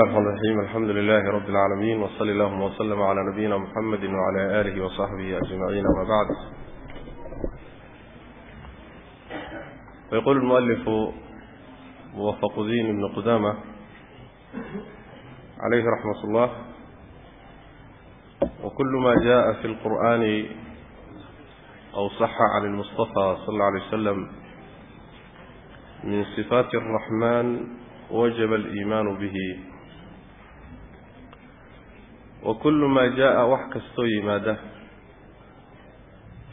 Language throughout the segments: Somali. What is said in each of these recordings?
الرحمن الرحيم الحمد لله رب العالمين وصلى اللهم وسلم على نبينا محمد وعلى آله وصحبه أجمعين وما بعد. ويقول المؤلف موفق دين بن قدامة عليه رحمة الله وكل ما جاء في القرآن أو صح عن المصطفى صلى الله عليه وسلم من صفات الرحمن وجب الإيمان به. wa kullu maa jaa'a wax kastoo yimaada.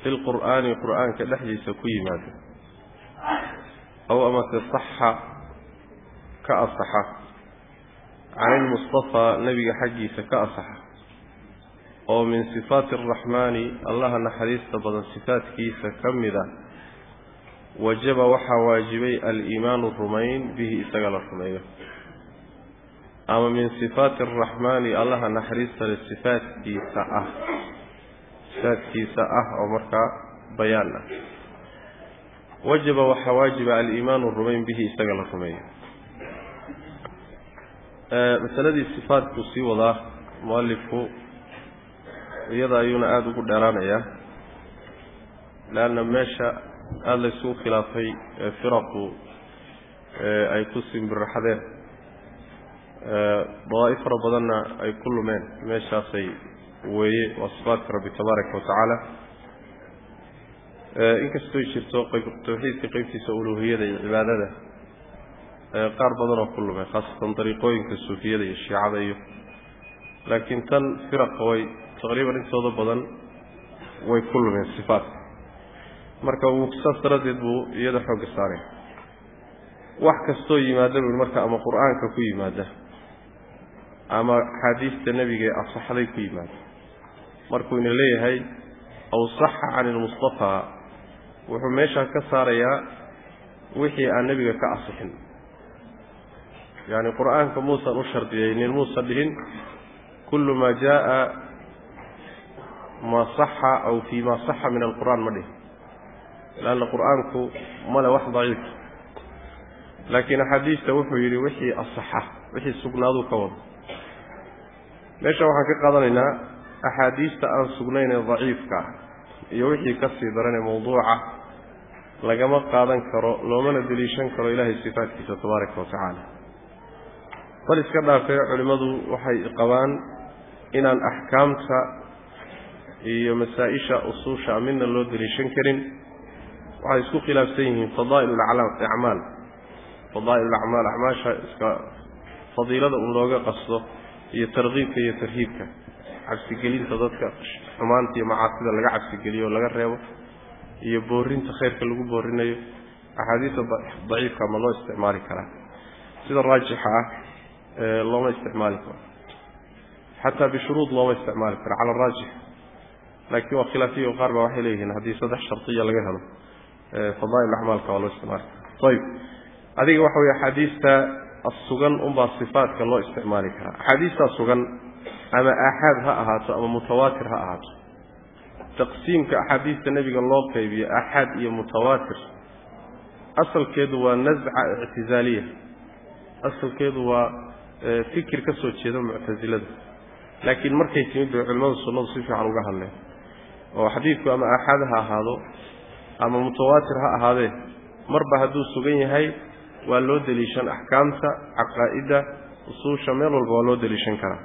Filqur'aani qur'aanka dhexdiisa ku yimaada. Aw amase saxa ka asaxa. Can ilmustafaa nebiga xaggiisa ka asaxa. Oo min sifaati araxmaani allaha naxariista badan sifaatkiisa ka mid a wajaba waxaa waajibay aliimaanu rumayn bihi isaga la rumeeyo ama min sifaati araxmaani allaha naxariista le sifaatkiisa ah. Sifaatkiisa ah oo markaa bayaan ah. Wajaba waxaa waajiba aliimaanu rumayn bihi isaga la rumeeyo. Masaladii sifaatku sii wadaa mualifku iyada ayuuna aada ugu dheeraanayaa leanna meesha aada laysugu khilaafay firaqu ay ku simbiraxdeen dawaa'if fara badanna ay ku lumeen meeshaasay weeye waa sifaatka rabbi tabaaraka watacaala inkastoy jirto tawxiidka qeybtiisa uluuhiyada iyo cibaadada qaar badanoo ku lumeen khaasatan dariiqooyinka suufiyada iyo shiicada iyo laakiin tan firaqa way taqriiban intooda badan way ku lumeen sifaatka marka wuu saas daraaddeed buu iyada xoogga saaray wax kastoo yimaada bui marka ama qur'aanka ku yimaada ama axaadiista nebiga ee asaxday ku yimaada markuu ina leeyahay aw saxa can ilmustafaa wuxuu meeshaa ka saarayaa wixii aan nebiga ka asixin. Yacni qur'aanka muusan u shardiyeynin muusan dhihin kullu maa jaa'a maa saxa aw fii maa saxa min alqur'aan ma dhihin. Leanna qur'aanku male wax daciif. Laakiin axaadiista wuxuu yidhi wixii asaxa wixii sugnaaduu ka wado meesha waxaan ka qaadanaynaa axaadiista aan sugnayn ee daciifka ah iyo wixii ka sii daran ee mawduuca lagama qaadan karo loomana deliishan karo ilaahay sifaatkiisa tabaaraka wa tacaala. Bal iska dhaafee culimmadu waxay qabaan inaan axkaamta iyo masaa-isha usuusha midna loo deliishan karin. Waxay isku khilaafsan yihiin fadaa'il acmaal fadaa'il acmaal acmaasha iska fadiilada un looga qasto iyo tarkiibka iyo tarhiibka. Cabsigelinta dadka xumaanta iyo macaasida laga cabsigeliyo oo laga reebo iyo boorinta khayrka lagu boorinayo. Axaadiista daciifka ma loo isticmaali karaa. Sida raajixa ah looma isticmaali karo. Xataa bishuruud looma isticmaali karo cala araajix laakiin waa khilaafiya qaar baa waxay leeyihiin haddii saddex shardiya laga helo fadaa'il acmaalka waa loo isticmaali kara ayib adiga waxa weye axaadiista sugan unbaa sifaatka loo isticmaali karaa. Axaadiistaa sugan ama aaxaad ha ahaato ama mutawaatir ha ahaato. Taqsiimka axaadiista nebiga loo qaybiyo aaxaad iyo mutawaatir asalkeedu waa nasca ictizaaliya asalkeedu waa fikir ka soo jeeda muctasilada laakiin markay timid bay culimmadu sunnadu si fiican uga hadleen. Oo xadiidku ama aaxaad ha ahaado ama mutawaatir ha ahaadee marba hadduu sugan yahay waa loo deliishan axkaamta caqaa'idda usuusha meel walba waa loo deliishan karaa.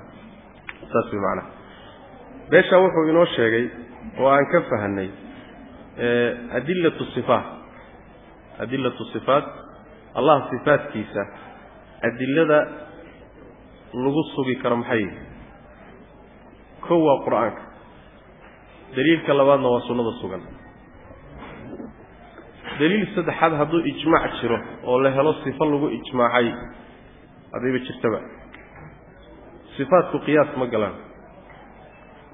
Saas way macanaha meeshaa wuxuu inoo sheegay oo aan ka fahanay adillatu sifaat. Adillatu sifaat allah sifaatkiisa adilada lagu sugi karo maxay? Yihi kow waa qur'aanka. Daliilka labaadna waa sunnada sugan daliil saddexaad hadduu ijmaac jiro oo la helo sifo lagu ijmaacay haddayba jirtaba. Sifaatku qiyaas ma galaan.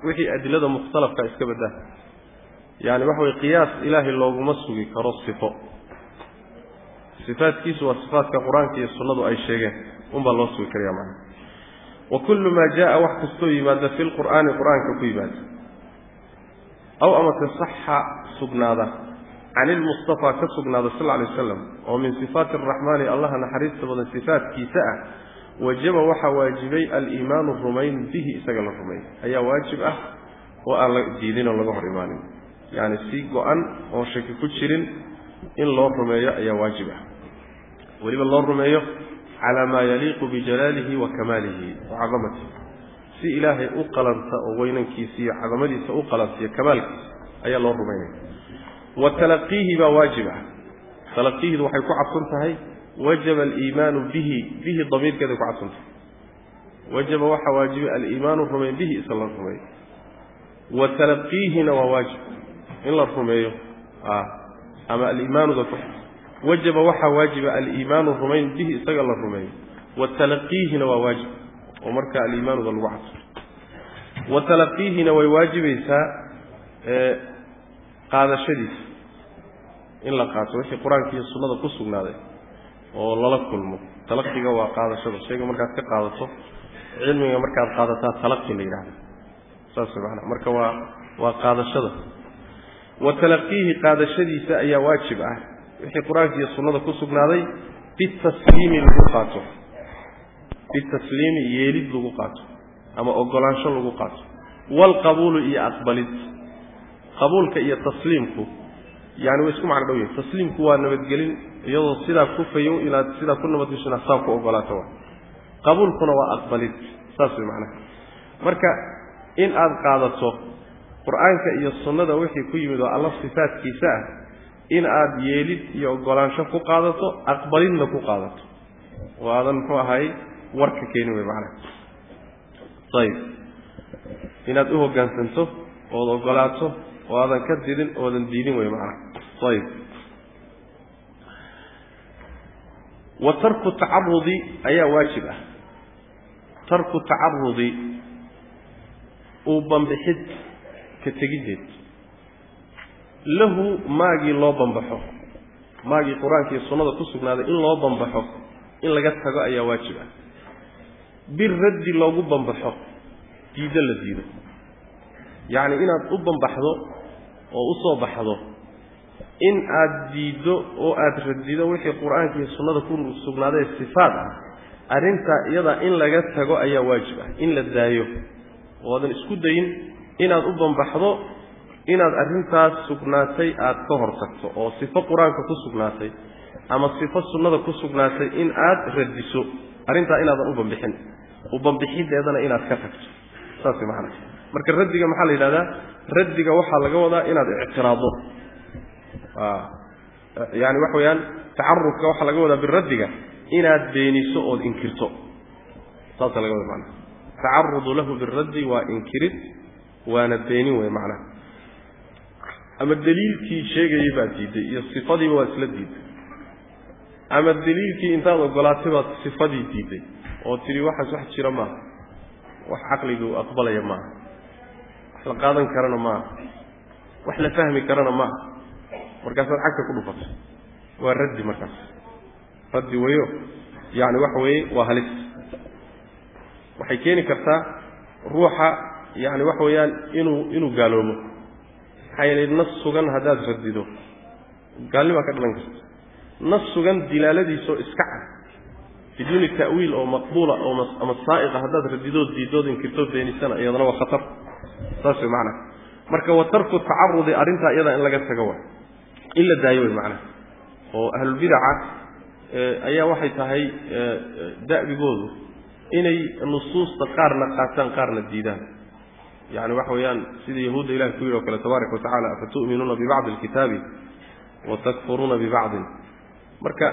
Wixii adilada mukhtalafka iska baddaa yacani waxa weye qiyaas ilaahay looguma sugi karo sifo. Sifaatkiisu waa sifaatka qur'aanka iyo sunnadu ay sheegeen. Unbaa loo sugi karaya macana wa kullu maa jaa'a wax kastoo yimaada fi lqur'aani qur'aanka ku yimaada. Aw amase saxa sugnaada can ilmustafaa ka sugnaada sal alay wasalam oo min sifaati araxmaani allaha naxariista badan sifaatkiisa ah wajaba waxaa waajibay aliimaanu rumayn bihi isaga la rumeey ayaa waajib ah oo aan la diidin oo laga hor imaanin yacni si go-an oon shaki ku jirin in loo rumeeyo ayaa waajib ah weliba loo rumeeyo calaa maa yaliiqu bijalaalihi wa kamaalihi wa cadamatihi si ilaahay u qalanta oo weynankiisa iyo cadamadiisa u qalansiiyo kamaalkiisa ayaa loo rumaynaya wa talaqiihi baa waajib ah. Talaqiihidu waxay ku cadfan tahay wajaba aliimaanu bihi bihi damiirkeeday ku cadfan tahay. Wajaba waxaa waajibay aliimaanu rumeyn bihi isa la rumeeyo wa talaqiihina waa waajib in la rumeeyo ama aliimaanuda ku wajaba waxaa waajiba aliimaanu rumayn bihi isaga la rumeeyo. Wa talaqiihina waa waajib oo marka aliimaanuda lagu cadfo wa talaqiihina way waajibaysaa qaadashadiisa. In la qaato wixii qur'aanka iyo sunnada ku sugnaaday oo lala kulmo. Talaqiga waa qaadashada shayga markaad ka qaadato cilmiga markaad qaadataa talaqi la yidhahda saas maanaa marka waa waa qaadashada. Wa talaqiihi qaadashadiisa ayaa waajib ah. Wixii qur'aanka iyo sunnada ku sugnaaday bitasliimi lagu qaato. Bitasliimi yeelid lagu qaato ama ogolaansho lagu qaato. Waalqabuulu iyo aqbalid qabuulka iyo tasliimku yani way isku macno dhow tasliimku waa nabadgelin iyadoo sidaa ku fayow inaad sidaa ku nabadgeshona saa ku ogolaato qabuulkuna waa aqbalid saas way macnaha. Marka in aad qaadato qur'aanka iyo sunnada wixii ku yimid oo alla sifaadkiisa ah in aad yeelid iyo ogolaansho ku qaadato aqbalidna ku qaadato. Oo aadan muxuu ahay warka keeni wey macnaha. Ayib inaad u hoggaansanto ood ogolaato oo aadan ka didin oodan diidin wey macnaha ayib. Wa tarku tacarudi ayaa waajib ah. Tarku tacarudi uu bambixid ka tegiddeed lahu maagii loo bambaxo. Maagii qur'aanka iyo sunnada ku sugnaaday in loo bambaxo in laga tago ayaa waajib ah. Biraddi loogu bambaxo diiddo la diido. Yacni inaad u bambaxdo oo u soo baxdo in aad diiddo oo aad radido wixii qur'aanka iyo sunnada ku sugnaaday sifaad ah arrintaa iyadaa in laga tago ayaa waajib ah in la daayo. Oodan isku dayin inaad u bambaxdo inaad arrintaas sugnaatay aad ka hor tagto oo sifo qur'aanka ku sugnaatay ama sifo sunnada ku sugnaatay in aad radiso arrintaa inaadan u bambixin u bambixiddeedana inaad ka tagto. Saas maana marka raddiga maxaa la yidhahdaa? Raddiga waxaa laga wadaa inaad ictiraado. Yani waxa weeyaan tacarufka waxaa laga wadaa biraddiga inaad beeniso ood inkirto. Saasa laga wada maanaa tacarudu lahu biraddi waa inkirid waana beenin wey macnaha. Ama daliilkii sheegayay baad diidday iyo sifadiiba waa isla diidday ama daliilkii intaad ogolaatay baad sifadii diidday oo tidhi waxaas wax jira maaha. Wax caqligu aqbalaya maaha la qaadan karana maaha wax la fahmi karana maaha markaasaad cagta ku dhufatay waa raddi markaas. Raddi weyo yacni waxa weeye waa halis. Waxay keeni kartaa ruuxa yacni waxa weeyaan inuu inuu gaaloobo maxaa yeelay nas sugan haddaad radido gaalnimaa ka dhalan karta. Nas sugan dilaaladiisoo iska cad. Biduuni ta'wiil oo maqbuula oo ama saa'iqa haddaad radidood diidood inkirtood beenisana iyadana waa khatar saas way macnaha marka wa tarku tacarudi arrintaa iyadaa in laga tago way in la daayo way macnaha oo ahlulbidaca ayaa waxay tahay da'bigoodu inay nusuusta qaarna qaataan qaarna diidaan. Yani waxa weeyaan sida yahuudda ilahi ku yidhi o kale tabaaraka watacala afatu'minuuna bibacdi alkitaabi wa takfuruuna bibacdin? Marka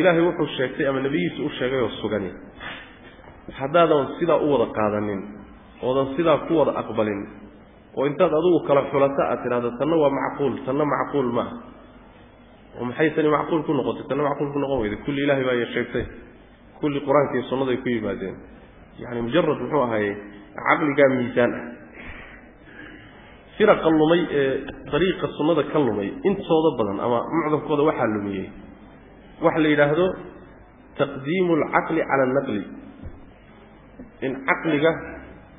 ilaahay wuxuu sheegtay ama nebigiisu u sheegay oo sugani. Haddaadan sidaa u wada qaadanin oodan sidaa ku wada aqbalin. Oo intaad adigu kala xulato aad tidhahdo tanna waa macquul tanna macquul maaha oo maxay tani macquul ku noqotay? Tanna macquul ku noqon weyday kulli ilahay baa sheegtay kulli qur'aanka iyo sunnaday ku yimaadeen. Yani mujarad muxuu ahaye caqligaa miisaan ah. Firaqa lumay ee dariiqa sunnada ka lumay intooda badan ama mucdamkooda waxaa lumiyey waxa la yidhaahdo taqdiimu alcaqli cala alnaqli in caqliga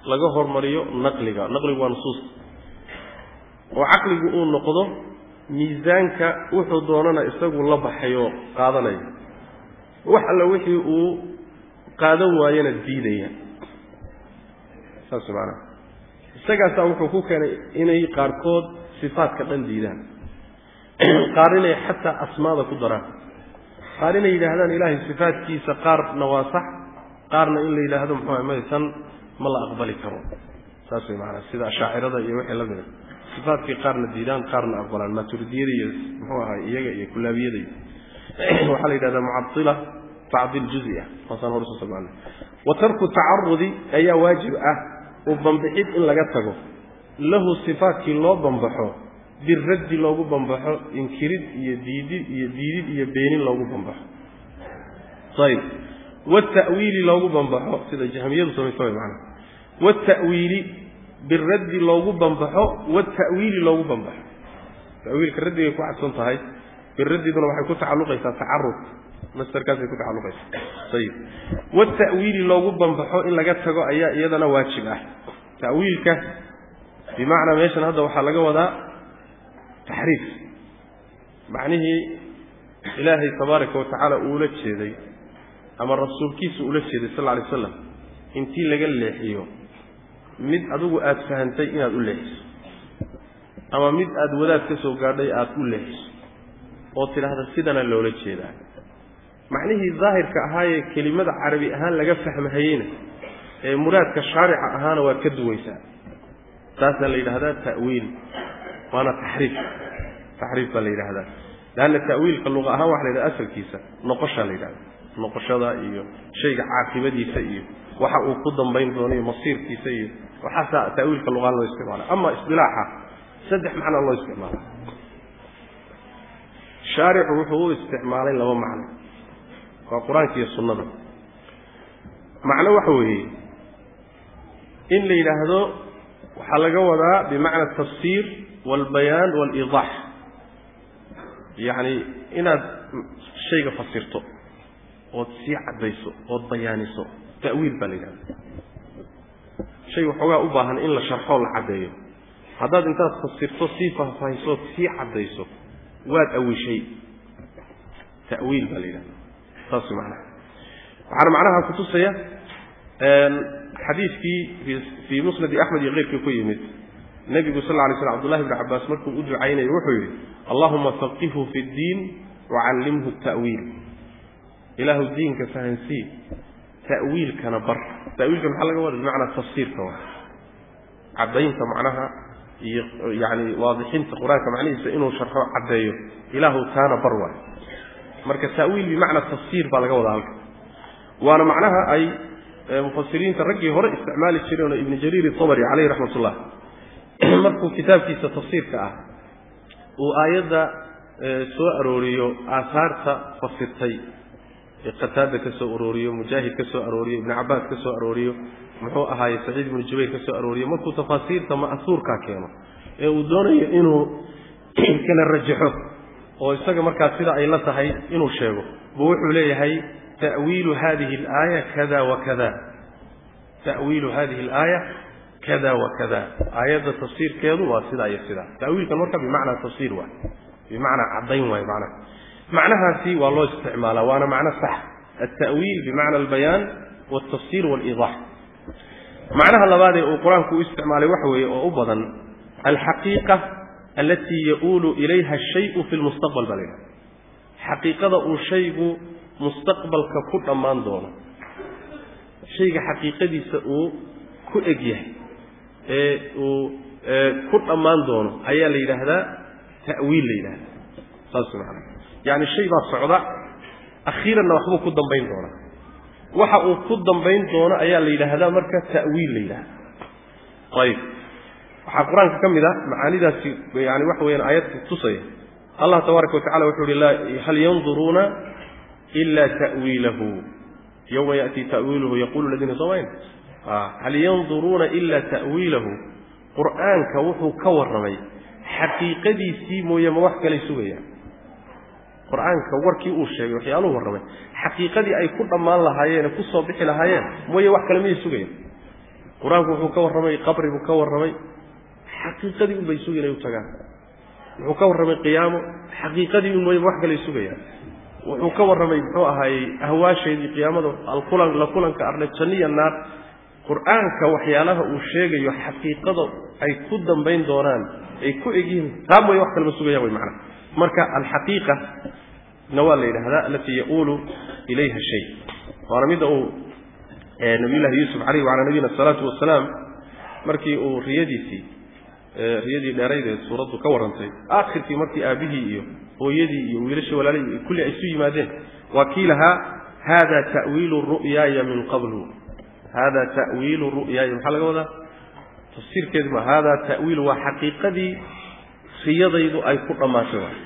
laga hormariyo naqliga. Naqligu waa nusuusta oo caqligu uu noqdo miisaanka wuxuu doonana isagu la baxayoo qaadanayo. Wax alla wixii uu qaadan waayana diidaya. Saas maanaa isagaasaa wuxuu ku keenay inay qaarkood sifaadka dhan diidaan. Qaar inay xataa asmaada ku daraan. Qaar inay yidhaahdaan ilaahay sifaadkiisa qaarna waa sax qaarna in la yidhaahdo muxuu maysan ma la aqbali karo. Saas way maanaa sida ashaacirada iyo wixii la mida sifaadkii qaarna diidaan qaarna aqbalaan. Maturidiyada muxuu ahay iyaga iyo kulaabiyada waxaa la yidhahdaa mucadila tacdiil juzi-ah waasaan hor u soo tilmaanay wa tarku tacarudi ayaa waajib ah u bambixid in laga tago. Lahu sifaatkii loo bambaxo biraddi loogu bambaxo inkirid iyo diidid iyo diidid iyo beenin loogu bambaxo ayib wata'wiili loogu bambaxo sida jahmiyadu samaysa way maanaa wata'wiili biraddi loogu bambaxo wata'wiili loogu bambaxo ta'wiilka raddigay ku cadsan tahay biraddiduna waxay ku tacalluqaysaa tacarud mastarkaasay ku tacalluqaysaa ayib wata'wiili loogu bambaxo in laga tago ayaa iyadana waajib ah ta'wiilka bimacnaa meeshan hadda waxaa laga wadaa taxriif macnihii ilaahay tabaaraka wa tacaala uula jeeday ama rasuulkiisa ula jeeday sal lla alay slam intii laga leexiyo mid adigu aada fahantay inaad u leexiso ama mid aada wadaad ka soo gaadhay aada u leexiso oo tidhaahda sidana loola jeedaa. Macnihii daahirka ahaayee kelimada carabi ahaan laga fahmahayeyna ee muraadka shaarica ahaana waad ka duwaysaa. Taasaa la yidhahdaa ta'wiil waana taxriif. Taxriif baa la yidhahdaa leanna ta'wiilka luqa ahaan waxa la yidhahda asalkiisa noqoshaa la yidhahda noqoshada iyo shayga caaqibadiisa iyo waxa uu ku dambayn doono iyo masiirkiisa iyo waxaasaa ta'wiilka luqaan loo isticmaala ama isdilaaxa saddex macnaa loo isticmaala shaaricu wuxuu u isticmaalay laba macno. Waa qur'aanka iyo sunnada. Macno waxa weeye in la yidhaahdo waxaa laga wadaa bimacna atafsiir waalbayaan waaliidaax yacni inaad shayga fasirto ood sii caddayso ood bayaaniso ta'wiil baa la yidhahda shay waxoogaa u baahan in la sharxoo la caddeeyo. Haddaad intaad fasirto sii faahfaahisood sii caddayso waad awishay. Ta'wiil baa la yidhahda saas macnaha. Waxaana macnaha kutusaya xadiidkii fii musnadi axmed iyo keyrkii ku yimid. Nebigu sal alay slam abdullahi bni cabbaas markuu u ducaynayo wuxuu yidhi allahuma faqihhu fi ddiin wacallimhu ta'wiil. Ilaahu diinka fahansii ta'wiilkana bar. Ta'wiilka maxaa laga wada bimacnaa tafsiirka wa caddaynta macnaha iyo yacni waadixinta qur'aanka macnihiisa inuu sharxo caddeeyo. Ilaahu taana bar waay. Marka ta'wiil bimacnaa tafsiir baa laga wadaa halka waana macnaha ay mufasiriinta raggii hore isticmaali jireen oo ibnu jariir itabari caleyhi raxmat markuu kitaabkiisa tafsiirka ah uu aayadda soo arooriyo aahaarta fasirtay qataada ka arooriyo mujaahid ka arooriyo ibnu cabaas ka arooriyo muxuu ahaaye saciid ibnu jubayr ka arooriyo markuu tafaasiirta ma'suurkaa keeno ee uu doonayo inuu kala rajaxo oo isaga markaas sida ay la tahay inuu sheego buu wuxuu leeyahay ta'wiilu hadihi alaaya kada wa kada ta'wiilu hadihi alaaya kada wa kada aayadda tafsiirkeedu waa sidaa iyo sidaa ta'wiilkan marka bimacnaa tafsiir waay bimacnaa caddayn waay macnaha macnahaasi waa loo isticmaalaa waana macno sax. Alta'wiil bimacna albayaan waltafsir waaliidax macnaha labaadee uu qur'aanku u isticmaalay waxa weeye oo u badan alxaqiiqa alatii ya-uulu ilayha ashayu fi lmustaqbal baa la yidhaha xaqiiqada uu shaygu mustaqbalka ku dhammaan doono shayga xaqiiqadiisa uu ku eg yahay ee uu ku dhammaan doono ayaa la yidhaahdaa ta'wiil la yidhahda saas macana yacni shay baa socda akhiiranna waxbuu ku dambayn doonaa waxa uu ku dambayn doono ayaa la yidhaahdaa marka ta'wiil la yidhahda ayib. Waxaa qur'aanka ka mid a macaanidaasi yani waxa weyaan aayadka tusaya. Allah tabaaraka watacala wuxuu uhi hal yanduruuna ila ta'wiilahu. Yowma ya'ti ta'wiiluhu yaqulu ladiina somayn hal yanduruuna ila ta'wiilahu. Qur'aanka wuxuu ka warramay xaqiiqadiisii mooye ma wax kalay sugayaan qur'aanka warkii uu sheegay waxyaaluhu warramay xaqiiqadii ay ku dhammaan lahaayeen ku soo bixi lahaayeen mooye wax kale miyay sugayaan qur'aanku wuxuu ka warramay qabri buu ka warramay. Xaqiiqadii un bay sugayn ay u tagaan. Wuxuu ka warramay qiyaamo xaqiiqadii un mooye wax kalay sugayaan wuxuu ka warramay muxuu ahaayey ahwaasheedii qiyaamada alkulan la kulanka arle janniya naar. Qur'aanka waxyaalaha uu sheegayo xaqiiqada ay ku dambayn doonaan ay ku egyihiin taa mooye wax kalema sugayaan way macnaha marka alxaqiiqa na waa la yidhahdaa alatii yaquulu ilayha shay. Waana midda uu nabiyullahi yuusuf calayhi wacalaa nabiyina asalaatu wasalaam markii uu riyadiisii riyadii dheeraydeed suuraddu ka warrantay aakhirkii markii aabbihii iyo hooyadii iyo wiilashii walaalihii kulli ay isu yimaadeen waa kii lahaa haada ta'wiilu ru'yaaya min qablu. Hada ta'wiilu ru'yaaya maxaa laga wadaa? Tafsiirkeedu ma hada ta'wiilu waa xaqiiqadii riyadaydu ay ku dhammaatay waay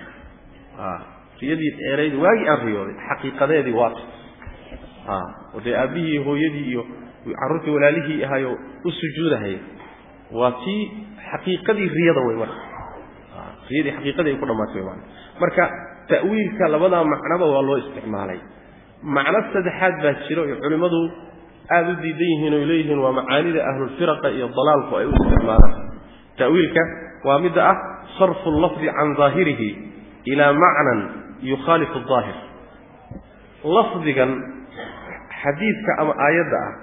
riyadii dheeraydi waagii aan riyooday xaqiiqadeedii waata dee aabbihii hooyadii iyo carruurtii walaalihii ahaayo u sujuudahaya waa tii xaqiiqadii riyada wey marka. Riyadii xaqiiqadii ay ku dhammaatay wey marka ta'wiilka labadaa macnoba waa loo isticmaalay. Macno saddexaad baa jiro oo culimmadu aada u diidan yihiin oy leeyihiin waa macaanida ahlulfiraqa iyo dalaalku ay u isticmaalaan. Ta'wiilka waa midda ah sarfu allafdi can daahirihi ilaa macnan yukhaalifu daahir lafdigan xadiidka ama aayadda ah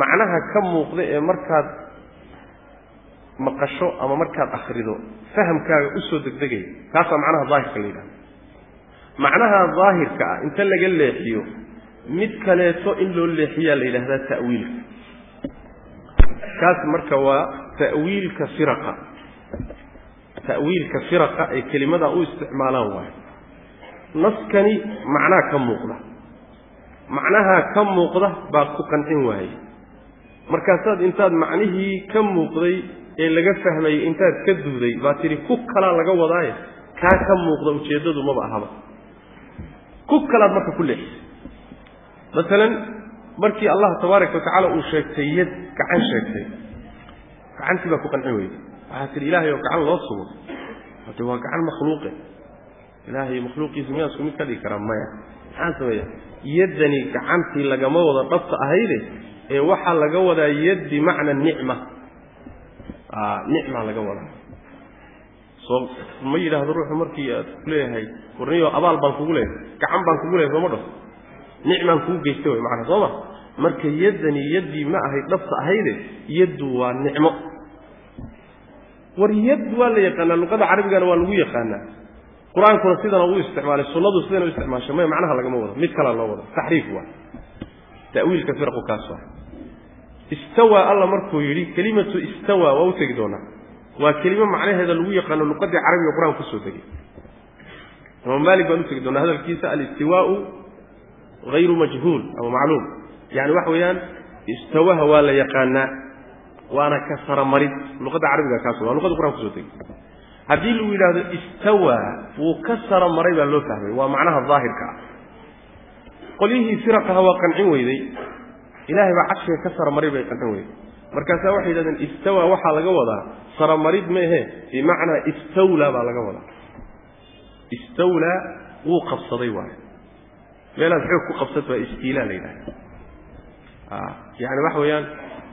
macnaha ka muuqda ee markaad maqasho ama markaad akhrido fahamkaaga u soo degdegaya kaasaa macnaha daahirka la yidhahda macnaha daahirka ah inta laga leexiyo mid kaleeto in loo leexiyaa la yidhahdaa ta'wiilka kaas marka waa ta'wiilka firaqa ta'wiilka firaqa ay kelimada u isticmaalaan waayo naskani macnaa ka muuqda. Macnahaa ka muuqda baa ku qancin waaye markaasaad intaad macnihii ka muuqday ee laga fahmayey intaad ka duuday baa tidhi ku kalaa laga wadaaye kaa ka muuqda ujeeddadu maba ahaba. Ku kalaad marka ku leexisay masalan markii allah tabaaraka watacaala uu sheegtay yad gacan sheegtay. Gacantii baa ku qancin weyday waxaa tidhi ilaahay oo gacan loo sugo. Hade waa gacan makhluuqe ilaahay makhluuqiisa miyaa isku mid ka dhigi karaa maya. Maxaan sameeya yaddani gacantii lagama wada dhabta ahayde ee waxaa laga wadaa yad bimacna nicma. Nicma laga wadaa. Soo ma yidhaahdo ruuxu markii aad ku leeyahay abaal baan kugu leeyahay gacan baan kugu leeyahay sooma dhas nicmaan kuu geystay way macana sooma marka yaddani yaddii ma ahayd dhabta ahayde yaddu waa nicmo war yad waa la yaqaanaa luqada carabigana waa lagu yaqaanaa. Qur'aankuna sidana uu isticmaalay sunnadu sidana u isticmaashay maya macnaha lagama wado mid kalaa loo wado. Taxriif waa. Ta'wiilka firqu kaas waa. Istawaa alla markuu yidhi kelimatu istawaa waa u tegi doonaa. Waa kelimo macnaheeda lagu yaqaano luqadii carabiga qur'aanka ku soo degay imaam maalik baan u tegi doonaa hadalkiisa alistiwaau hayru majhuul ama macluum yani waxa weeyaan istawaha waa la yaqaanaa waana ka saramarid. Luqadda carabiga kaas waa luqada qur'anka ku soo degay haddii lagu yidhaahdo istawaa wuu ka sara maray baa loo fahmay. Waa macnaha daahirka ah. Qolyihii firaqaha waa qancin weyday. Ilaahay baa carshiga ka saramaray bay qancin weyday. Markaasaa waxay yidhahdeen istawaa waxaa laga wadaa. Saramarid maehe bimacnaa istawlaa baa laga wadaa. Istawlaa wuu qabsaday waayo meelaad xoog ku qabsat waa istiilaa la yidhahda yani waxa weeyaan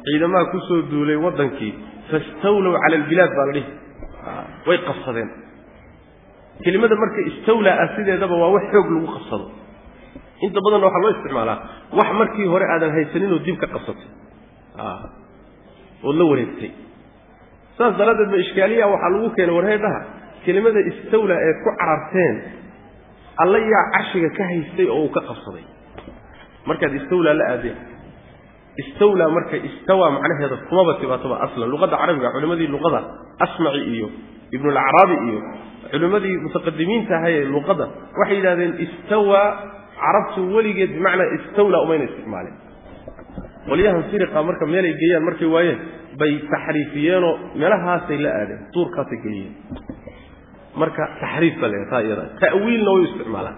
ciidamaha ku soo duulay waddankii fastawlow cala albilaad baa la dhihi. Way qabsadeen. Kelimada marka istawlaa ah sideedaba waa wax xoog lagu qabsado. Inta badanna waxaa loo isticmaalaa wax markii hore aadan haysaninoo dib ka qabsatay ood la wareegtay. Saas daraaddeed ba ishkaaliya waxaa lagu keenay warheedhaha kelimada istawlaa eed ku cararteen alla yaa carshiga ka haystay oo uu ka qabsaday. Markaad istawlaa la aadeen istawlaa marka istawaa macnaheeda kumaba tibaatoba aslan luqadda carabiga culimmadii luqada asmaci iyo ibnulacraabi iyo culimmadii mutaqadimiinta ahaye luqada waxay yidhahdeen istawaa carabtu weligeed bimacnaa istawlaa umayna isticmaaleen. Qolyahan firiqa marka meelay geeyaan markay waayeen bay taxriifiyeenoo meelahaasay la aadeen duurkaasay geliyeen marka taxriif ba le taa iyada ta'wiilna way isticmaalaan.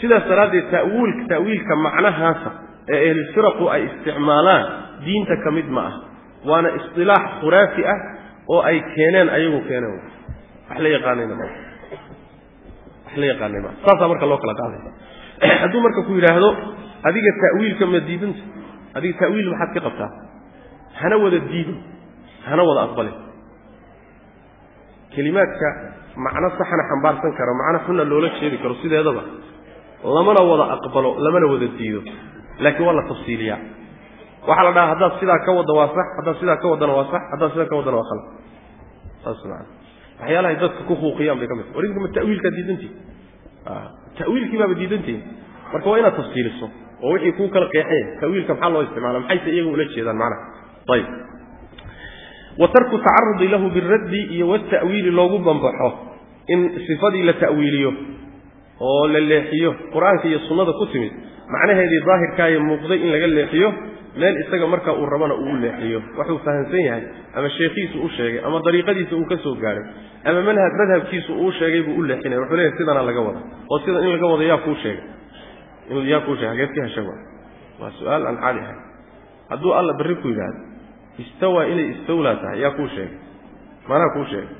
Sidaas daraaddeed tawiil ta'wiilka macnahaasa ee ehlulfiraqu ay isticmaalaan diinta ka mid ma ah. Waana istilaax khuraafi ah oo ay keeneen ayagu keeneen. Wax la yaqaanayna ma. Wax la yaqaanay ma. Saasaa marka loo kala qaaday hadduu marka ku yidhaahdo adiga ta'wiilka ma diidanta adiga ta'wiil maxaad ka qabtaa. Hana wada diidin. Hana wada aqbalin. Kelimaadka macno saxna xambaarsan kara macno xunna loola jeedi karo sideedaba lamana wada aqbalo lamana wada diido laakiin waa la tafsiiliyaa. Waxaa la dhahaa haddaad sidaa ka wadda waa sax haddaad sidaa ka waddana waa sax haddaad sidaa ka waddana waa khalad. Saas maana waxyaalahay dadka ku huuqiyaan bay ka mid war idinka ma ta'wiilkaa diidantihin ta'wiilkii baaba diidantihin marka waa inaad tafsiiliso oo wixii kuu kala qeexeen. Ta'wiilka maxaa loo isticmaala maxayse iyaga ula jeedaan macnaha? Ayib. Wa tarku tacarudi lahu biraddi iyo wata'wiili loogu bambaxo in sifadii la ta'wiiliyo oo la leexiyo qur'aanka iyo sunnada ku timid macnaheedii daahirkaayo muuqday in laga leexiyo meel isaga marka uu rabana uu u leexiyo. Waxuu fahamsan yahay ama sheekhiisu u sheegay ama dariiqadiisa uu ka soo gaaray ama manhaj madhabkiisu uu sheegay buu u leexinaya wuxuu leeyahay sidana laga wada. Oo sida in laga wado yaa kuu sheegay. Yaa kuu sheegay hageed ka hesha waa su'aal aan caadi ahayn hadduu alla berri ku yidhaahdo istawaa inay istawlaa tahay yaa kuu sheegay. Maanaa kuu sheegay.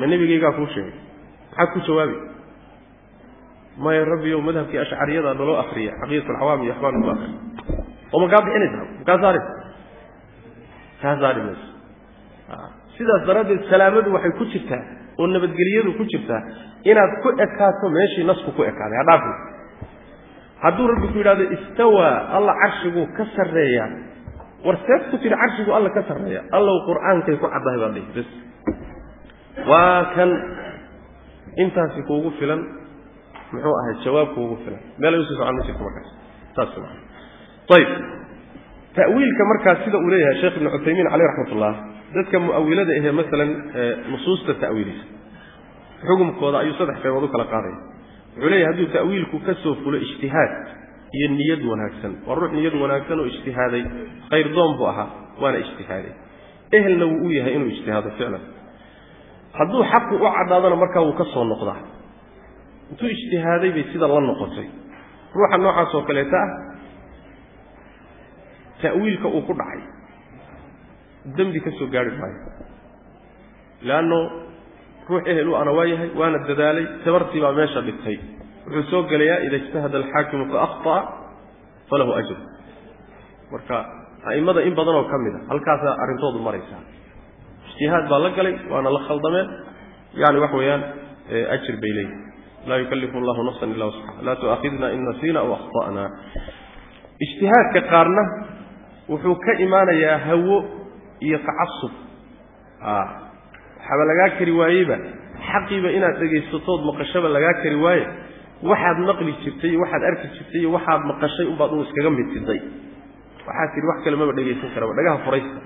Ma nebigaygaa kuu sheegay. Maxaad ku jawaabi maya rabbiyow madhabkii ashcariyada naloo akriya caqiidat alcawaam iyo axbaan naloo akriya oo ma kaa bixinaysa makaa saari kaa saari mayso sidaas daraaddeed salaamadu waxay ku jirtaa oo nabadgelyadu ku jirtaa inaad ku ekaato meeshii nasku ku ekaaday ha dhaafi hadduu rabbi ku yidhahdo istawaa alla carshiguu ka sarreeya. War seed ku tiri carshigu alla ka sarreeya. Allow qur'aankay ku caddahay baad dhihi bas waa kan intaasi kuugu filan muxuu ahay jawaab kuugu filan. Meel ay u sii socon ma jirto markaas. Maa ayib ta'wiilka markaas sida uu leeyahay sheekh ibnu cuthaymiin caleyh raxmatullah dadka mu'awilada ahee masalan nusuusta ta'wiilisa xukumkooda ayuu saddex qaybood u kala qaadaya. Wuxuu leeyahay hadduu ta'wiilku ka soo fulo ijtihaad iyo niyad wanaagsan waa ruux niyad wanaagsan oo ijtihaaday khayr doon buu ahaa waana ijtihaaday. Ehelna wuu u yahay inuu ijtihaado ficlan. Hadduu xaqu u cadhaadana markaa wuu ka soo noqdaa intuu ijtihaaday bay sida la noqotay. Ruuxa noocaas oo kaleeta ah ta'wiilka uu ku dhacay. Dembi ka soo gaari maayo. Leanno ruux ehel u ana waa yahay waana dadaalay tabartii baa meesha dhigtay. Wuxuu soo gelayaa ida ijtahada alxaakimu fa akhطa'a falahu ajr. Marka a'immada in badan oo ka mid a halkaasaa arrintoodu maraysaa. Ijtihaad baa la galay waana la khaldameen yani wax weeyaan ajir bay leeyihiin laa yukallifu allahu nafsan illa wasxaha laa tu'aakhidna in nasiina aw akhta'na ijtihaadka qaarna wuxuu ka imaanayaa hawo iyo tacasub waxaaba lagaa kari waayeyba xaqiiba inaad dhegaysatood maqashaba lagaa kari waaye waxaad maqli jirtay iyo waxaad arki jirtay iyo waxaad maqashay unbaad un iskaga midsiday waxaad tihi wax kale maba dhegaysan karaba dhagaha furaysta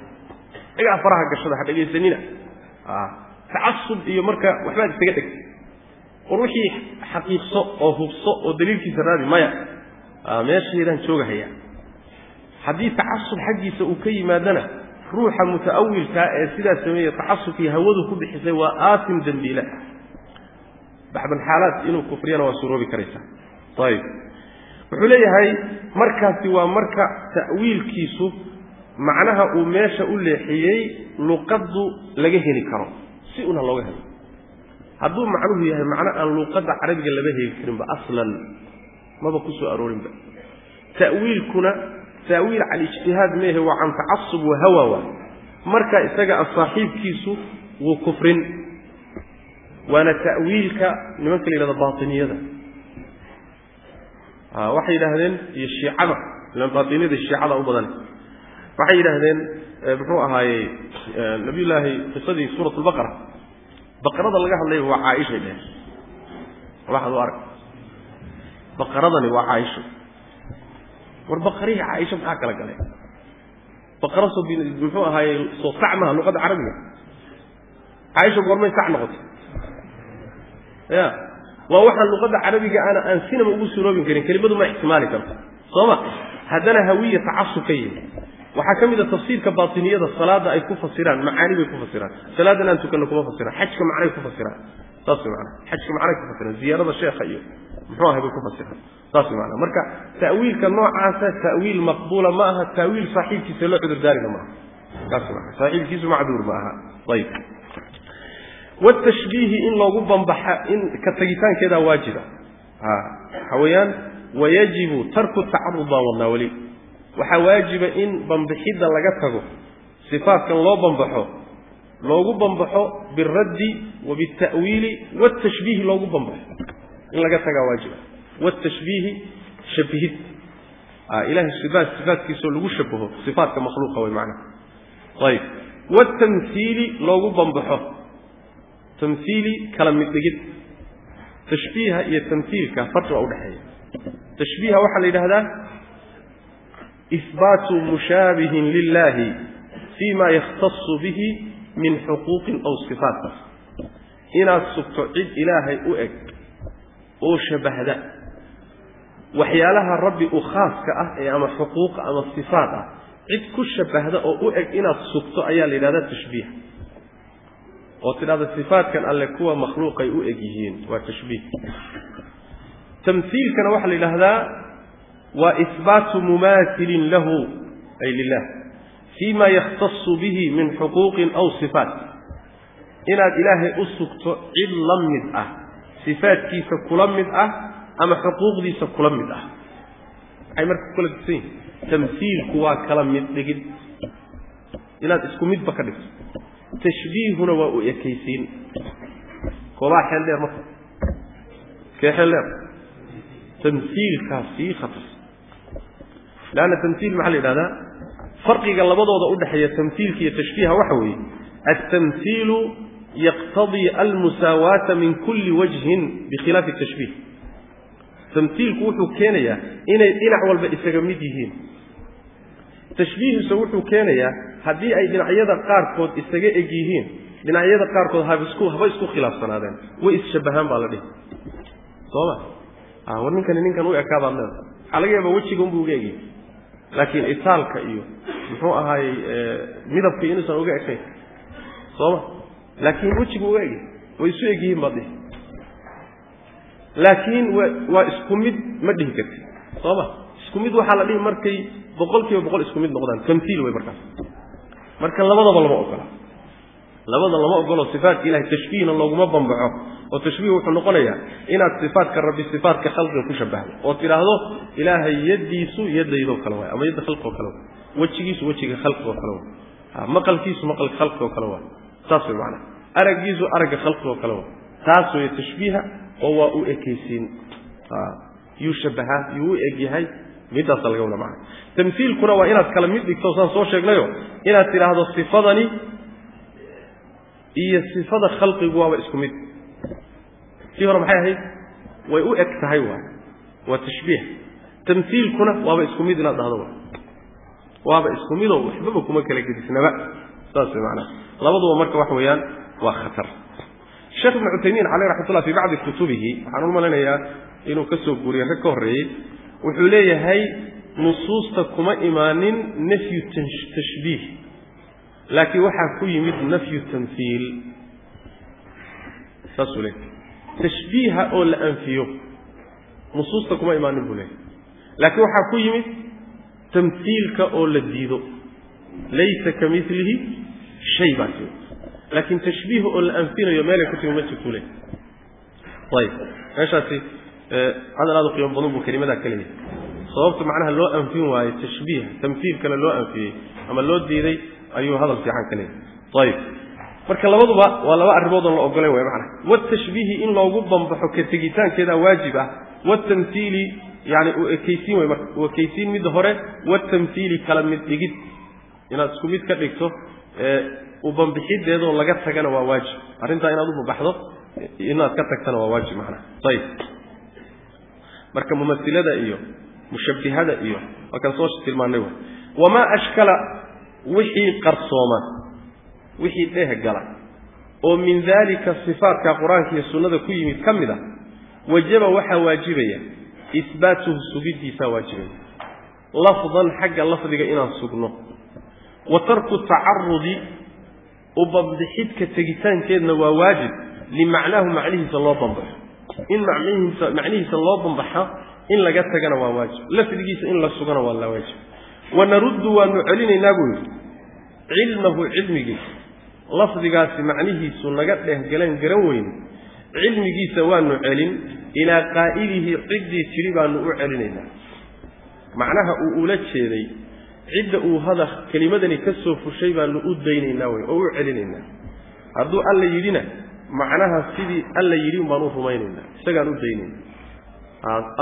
dhagaha faraha gashada ha dhegaysanina tacasub iyo marka waxbaad iskaga dhegtay war wixii xaqiiqso oo hubso oo daliilkiisa raadi maya. Meeshaydaan joogahaya haddii tacasub xaggiisa uu ka yimaadana ruuxa muta'awilkaa ee sidaa sameeye tacasubkii hawadu ku bixisay waa aasim dembiile baxdalxaalaat inuu kufriyana waa suroobi karaysaa ayib wuxuu leeyahay markaasi waa marka ta'wiilkiisu macnaha uu meesha u leexiyey luqaddu laga heli karo. Si una looga helo hadduu macnuhu yahay macno aan luuqadda carabiga laba heli karinba aslan maba ku soo aroorinba. Ta'wiilkuna ta'wiil can ijtihaad meehe waa can tacasub wa hawa wa. Marka isaga a saaxiibkiisu wuu kufrin waana ta'wiilka nimanka la yidhahda baatiniyada. Waxay yidhaahdeen iyo shiicada ilan baatiniyada shiicada u badan. Waxay yidhaahdeen muxuu ahaayey nabiyullaahi qisadii suurat lbaqara baqarada laga hadlaya waa caaishay dheh waxaad u arag. Baqaradani waa caaisho war baqarihii caaisho maxaa kala galay? Baqara soo muxuu ahaaye soo sac maha luqadda carabiga? Caaisho goormay sac noqotay. Ya waa waxaan luqadda carabiga ana aan sinaba ugu suroobin karin kelimadu ma ixtimaali karto. Soo ma? Haddana hawiya tacasub ka yimi waxaa ka mid a tafsiirka baatiniyada salaada ay ku fasiraan macaani bay ku fasiraan. Salaadan aan tukanno kuma fasiraan xajka macnay ku fasiraan. Saas way macana xajka macnay ku fasiraan ziyaarada sheekha iyo muxuu ahay bay ku fasiraan. Saas way macana marka ta'wiilka noocaasa ta'wiil maqbuula ma aha ta'wiil saaxiibkiisa loo cudurdaarina ma aha. Saas way macana saaxiibkiisu macduur ma aha. Ayib. Watashbiihi in loogu bambaxa in ka tagitaankeedaa waajiba waxa weeyaan wayajibu tarku tacarud baan wadnaa weli waxaa waajiba in bambixidda laga tago sifaatkan loo bambaxo. Loogu bambaxo biraddi wa bita'wiili watashbiihi loogu bambaxo. In laga tagaa waajiba. Watashbiihi shabihid. Ilahay sifaat sifaatkiisoo lagu shabaho sifaatka makhluuqa way macnaha ayib. Watamhiili loogu bambaxo. Tamhiili kala mid dhigid. Tashbiiha iyo tamhiilka farqi baa udhexeeya tashbiiha waxaa la yidhahdaa ihbaatu mushaabihin lilahi fi ma yakhtasu bihi min xuquuqin aw sifaat inaad sugto cid ilaahay u eg oo shabahda waxyaalaha rabbi u khaaska ah ee ama xuquuq ama sifaat ah cid ku shabahda oo u eg inaad sugto ayaa la yidhahdaa tashbiih oo tidhahda sifaatkan alle kuwa makhluuqay u eg yihiin waa tashbiih tamhiilkana waxaa la yidhaahdaa waa ihbaatu mumaathilin lahu ay lilah fii ma yakhtasu bihi min xuquuqin aw sifaat inaad ilaahay u sugto cid la mid ah sifaatkiisa kula mid ah ama xuquuqdiisa kula mid ah maxay marka kula disan yihiin tamhiilku waa kala mid dhigid inaad isku midba ka dhigto tashbiihuna u leanna tamhiil maxaa la yidhahdaa farqiga labadooda udhexeeya tamhiilka iyo tashbiiha waxa weeye altamhiilu yaqtadii almusaawaata min kulli wajhin bikhilaafi tashbiih tamhiilku wuxuu keenayaa inay dhinac walba isaga mid yihiin tashbiihuse wuxuu keenayaa haddii ay dhinacyada qaarkood isaga eg yihiin dhinacyada qaarkood habisku haba isku khilaafsanaadeen way isshabahaan baa la dhihi sooma war ninkani ninkan u ekaabaad leeda waxaa laga yaabaa wejiga unbuu uga egyahy laakiin itaalka iyo muxuu ahaayey midabka inuusan uga ekayn sooma laakiin wejigu uga egyahy way isu egyihiin baad dhihi. Laakiin waa isku mid ma dhihi karti sooma isku mid waxaa la dhihi markay boqol kiiba boqol isku mid noqdaan tamhiil way markaas. Marka labadaba lama ogola labada lama ogolo sifaatka ilahay tashbiihna looguma bambaxo oo tashbiih wuxuu noqonayaa inaad sifaatka rabbi sifaatka khalqiga ku shabahdo oo tidhaahdo ilaahay yaddiisu yadaydoo kale waay ama yadda khalqigoo kale waay wejigiisu wejiga khalqigoo kale waay maqalkiisu maqalka khalqigoo kale waay. Saas way macnaha araggiisu aragga khalqigoo kale waay. Taas weeye tashbiiha oo waa u ekaysiin. Yuu shabahaa yuu u eg yahay middaasa laga wada macna. Tamhiilkuna waa inaad kala mid dhigto saan soo sheegnayo. Inaad tidhaahdo sifadani iyo sifada khalqigu waaba isku mid. Tii hore maxay ahayd? Way u eg tahay waay waa tashbiih. Tamhiilkuna waaba isku mid inaad dhahdo waaba isku midoo waxbaba kuma kala gedisnaba. Saas way macnaha labaduba marka waxa weeyaan waa khatar. Sheekh ibnu cuthaymiin caleyh raxmatullah fi bacdi kutubihi waxaan u malinayaa inuu ka soo guuriyey rag ka horreeyey wuxuu leeyahay nusuusta kuma imaanin nafyu tashbiih laakiin waxaa ku yimid nafyu tamhiil saasuu leeyahy tashbiiha oo la anfiyo nusuusta kuma imaanin buu leeyahy laakiin waxaa ku yimid tamhiilka oo la diido. Laysa ka milihi shay baa timi laakiin tashbiiha oo la anfinayo meelay ku timi ma jirtuu leeyahy ayib meeshaasi hadal aad u qiimo badan buu kelimadaa ka leeyahay. Sababta macnaha loo anfin waayo tashbiih tamhiilkana loo anfiyey ama loo diiday ayuu hadal fiican ka leeyahay. Ayib marka labaduba waa laba arrimood oon la ogolayn way macnaha. Watashbiihi in loogu bambaxo ka tegitaankeeda waajib ah. Watamhiili yani ekaysiin way marka ekaysiin midda hore watamhiili kala mid dhigid. Inaad isku mid ka dhigto u bambixideedoo laga tagana waa waajib. Arrintaa inaad u bambaxdo inaad ka tagtana waa waajib macnaha. Ayib marka mumasilada iyo mushabbihada iyo waa kan soo tilmaanay wa wamaa ashkala wixii qarsooma wixii dheeh gala oo min daalika sifaatka qur'aanka iyo sunnada ku yimid ka mid a wajaba waxaa waajibaya isbaatuhu sugiddiisaa waajibaya. Lafdan xagga lafdiga inaan sugno. Wa tarku tacarudi u bambixidka tegitaankeedna waa waajib limacnaahu macnihiisa loo bambaxo in macnihiisa macnihiisa loo bambaxo in laga tagana waa waajib. Lafdigiisa in la sugana waa la waajib wanaruddu waanu celinaynaa buu yidhi. Cilmahu cilmigiisa lafdigaasi macnihiisu naga dhehgaleen garan weyne. Cilmigiisa waanu celin ilaa qaa'ilihi ciddii tidhi baanu u celinaynaa. Macnaha uu ula jeeday cidda uu hada kelimadani ka soo fushay baanu u daynaynaa wey oo u celinaynaa. Hadduu alla yidhina macnaha sidii alla yidhi baan u rumaynaynaa isagaan u daynayna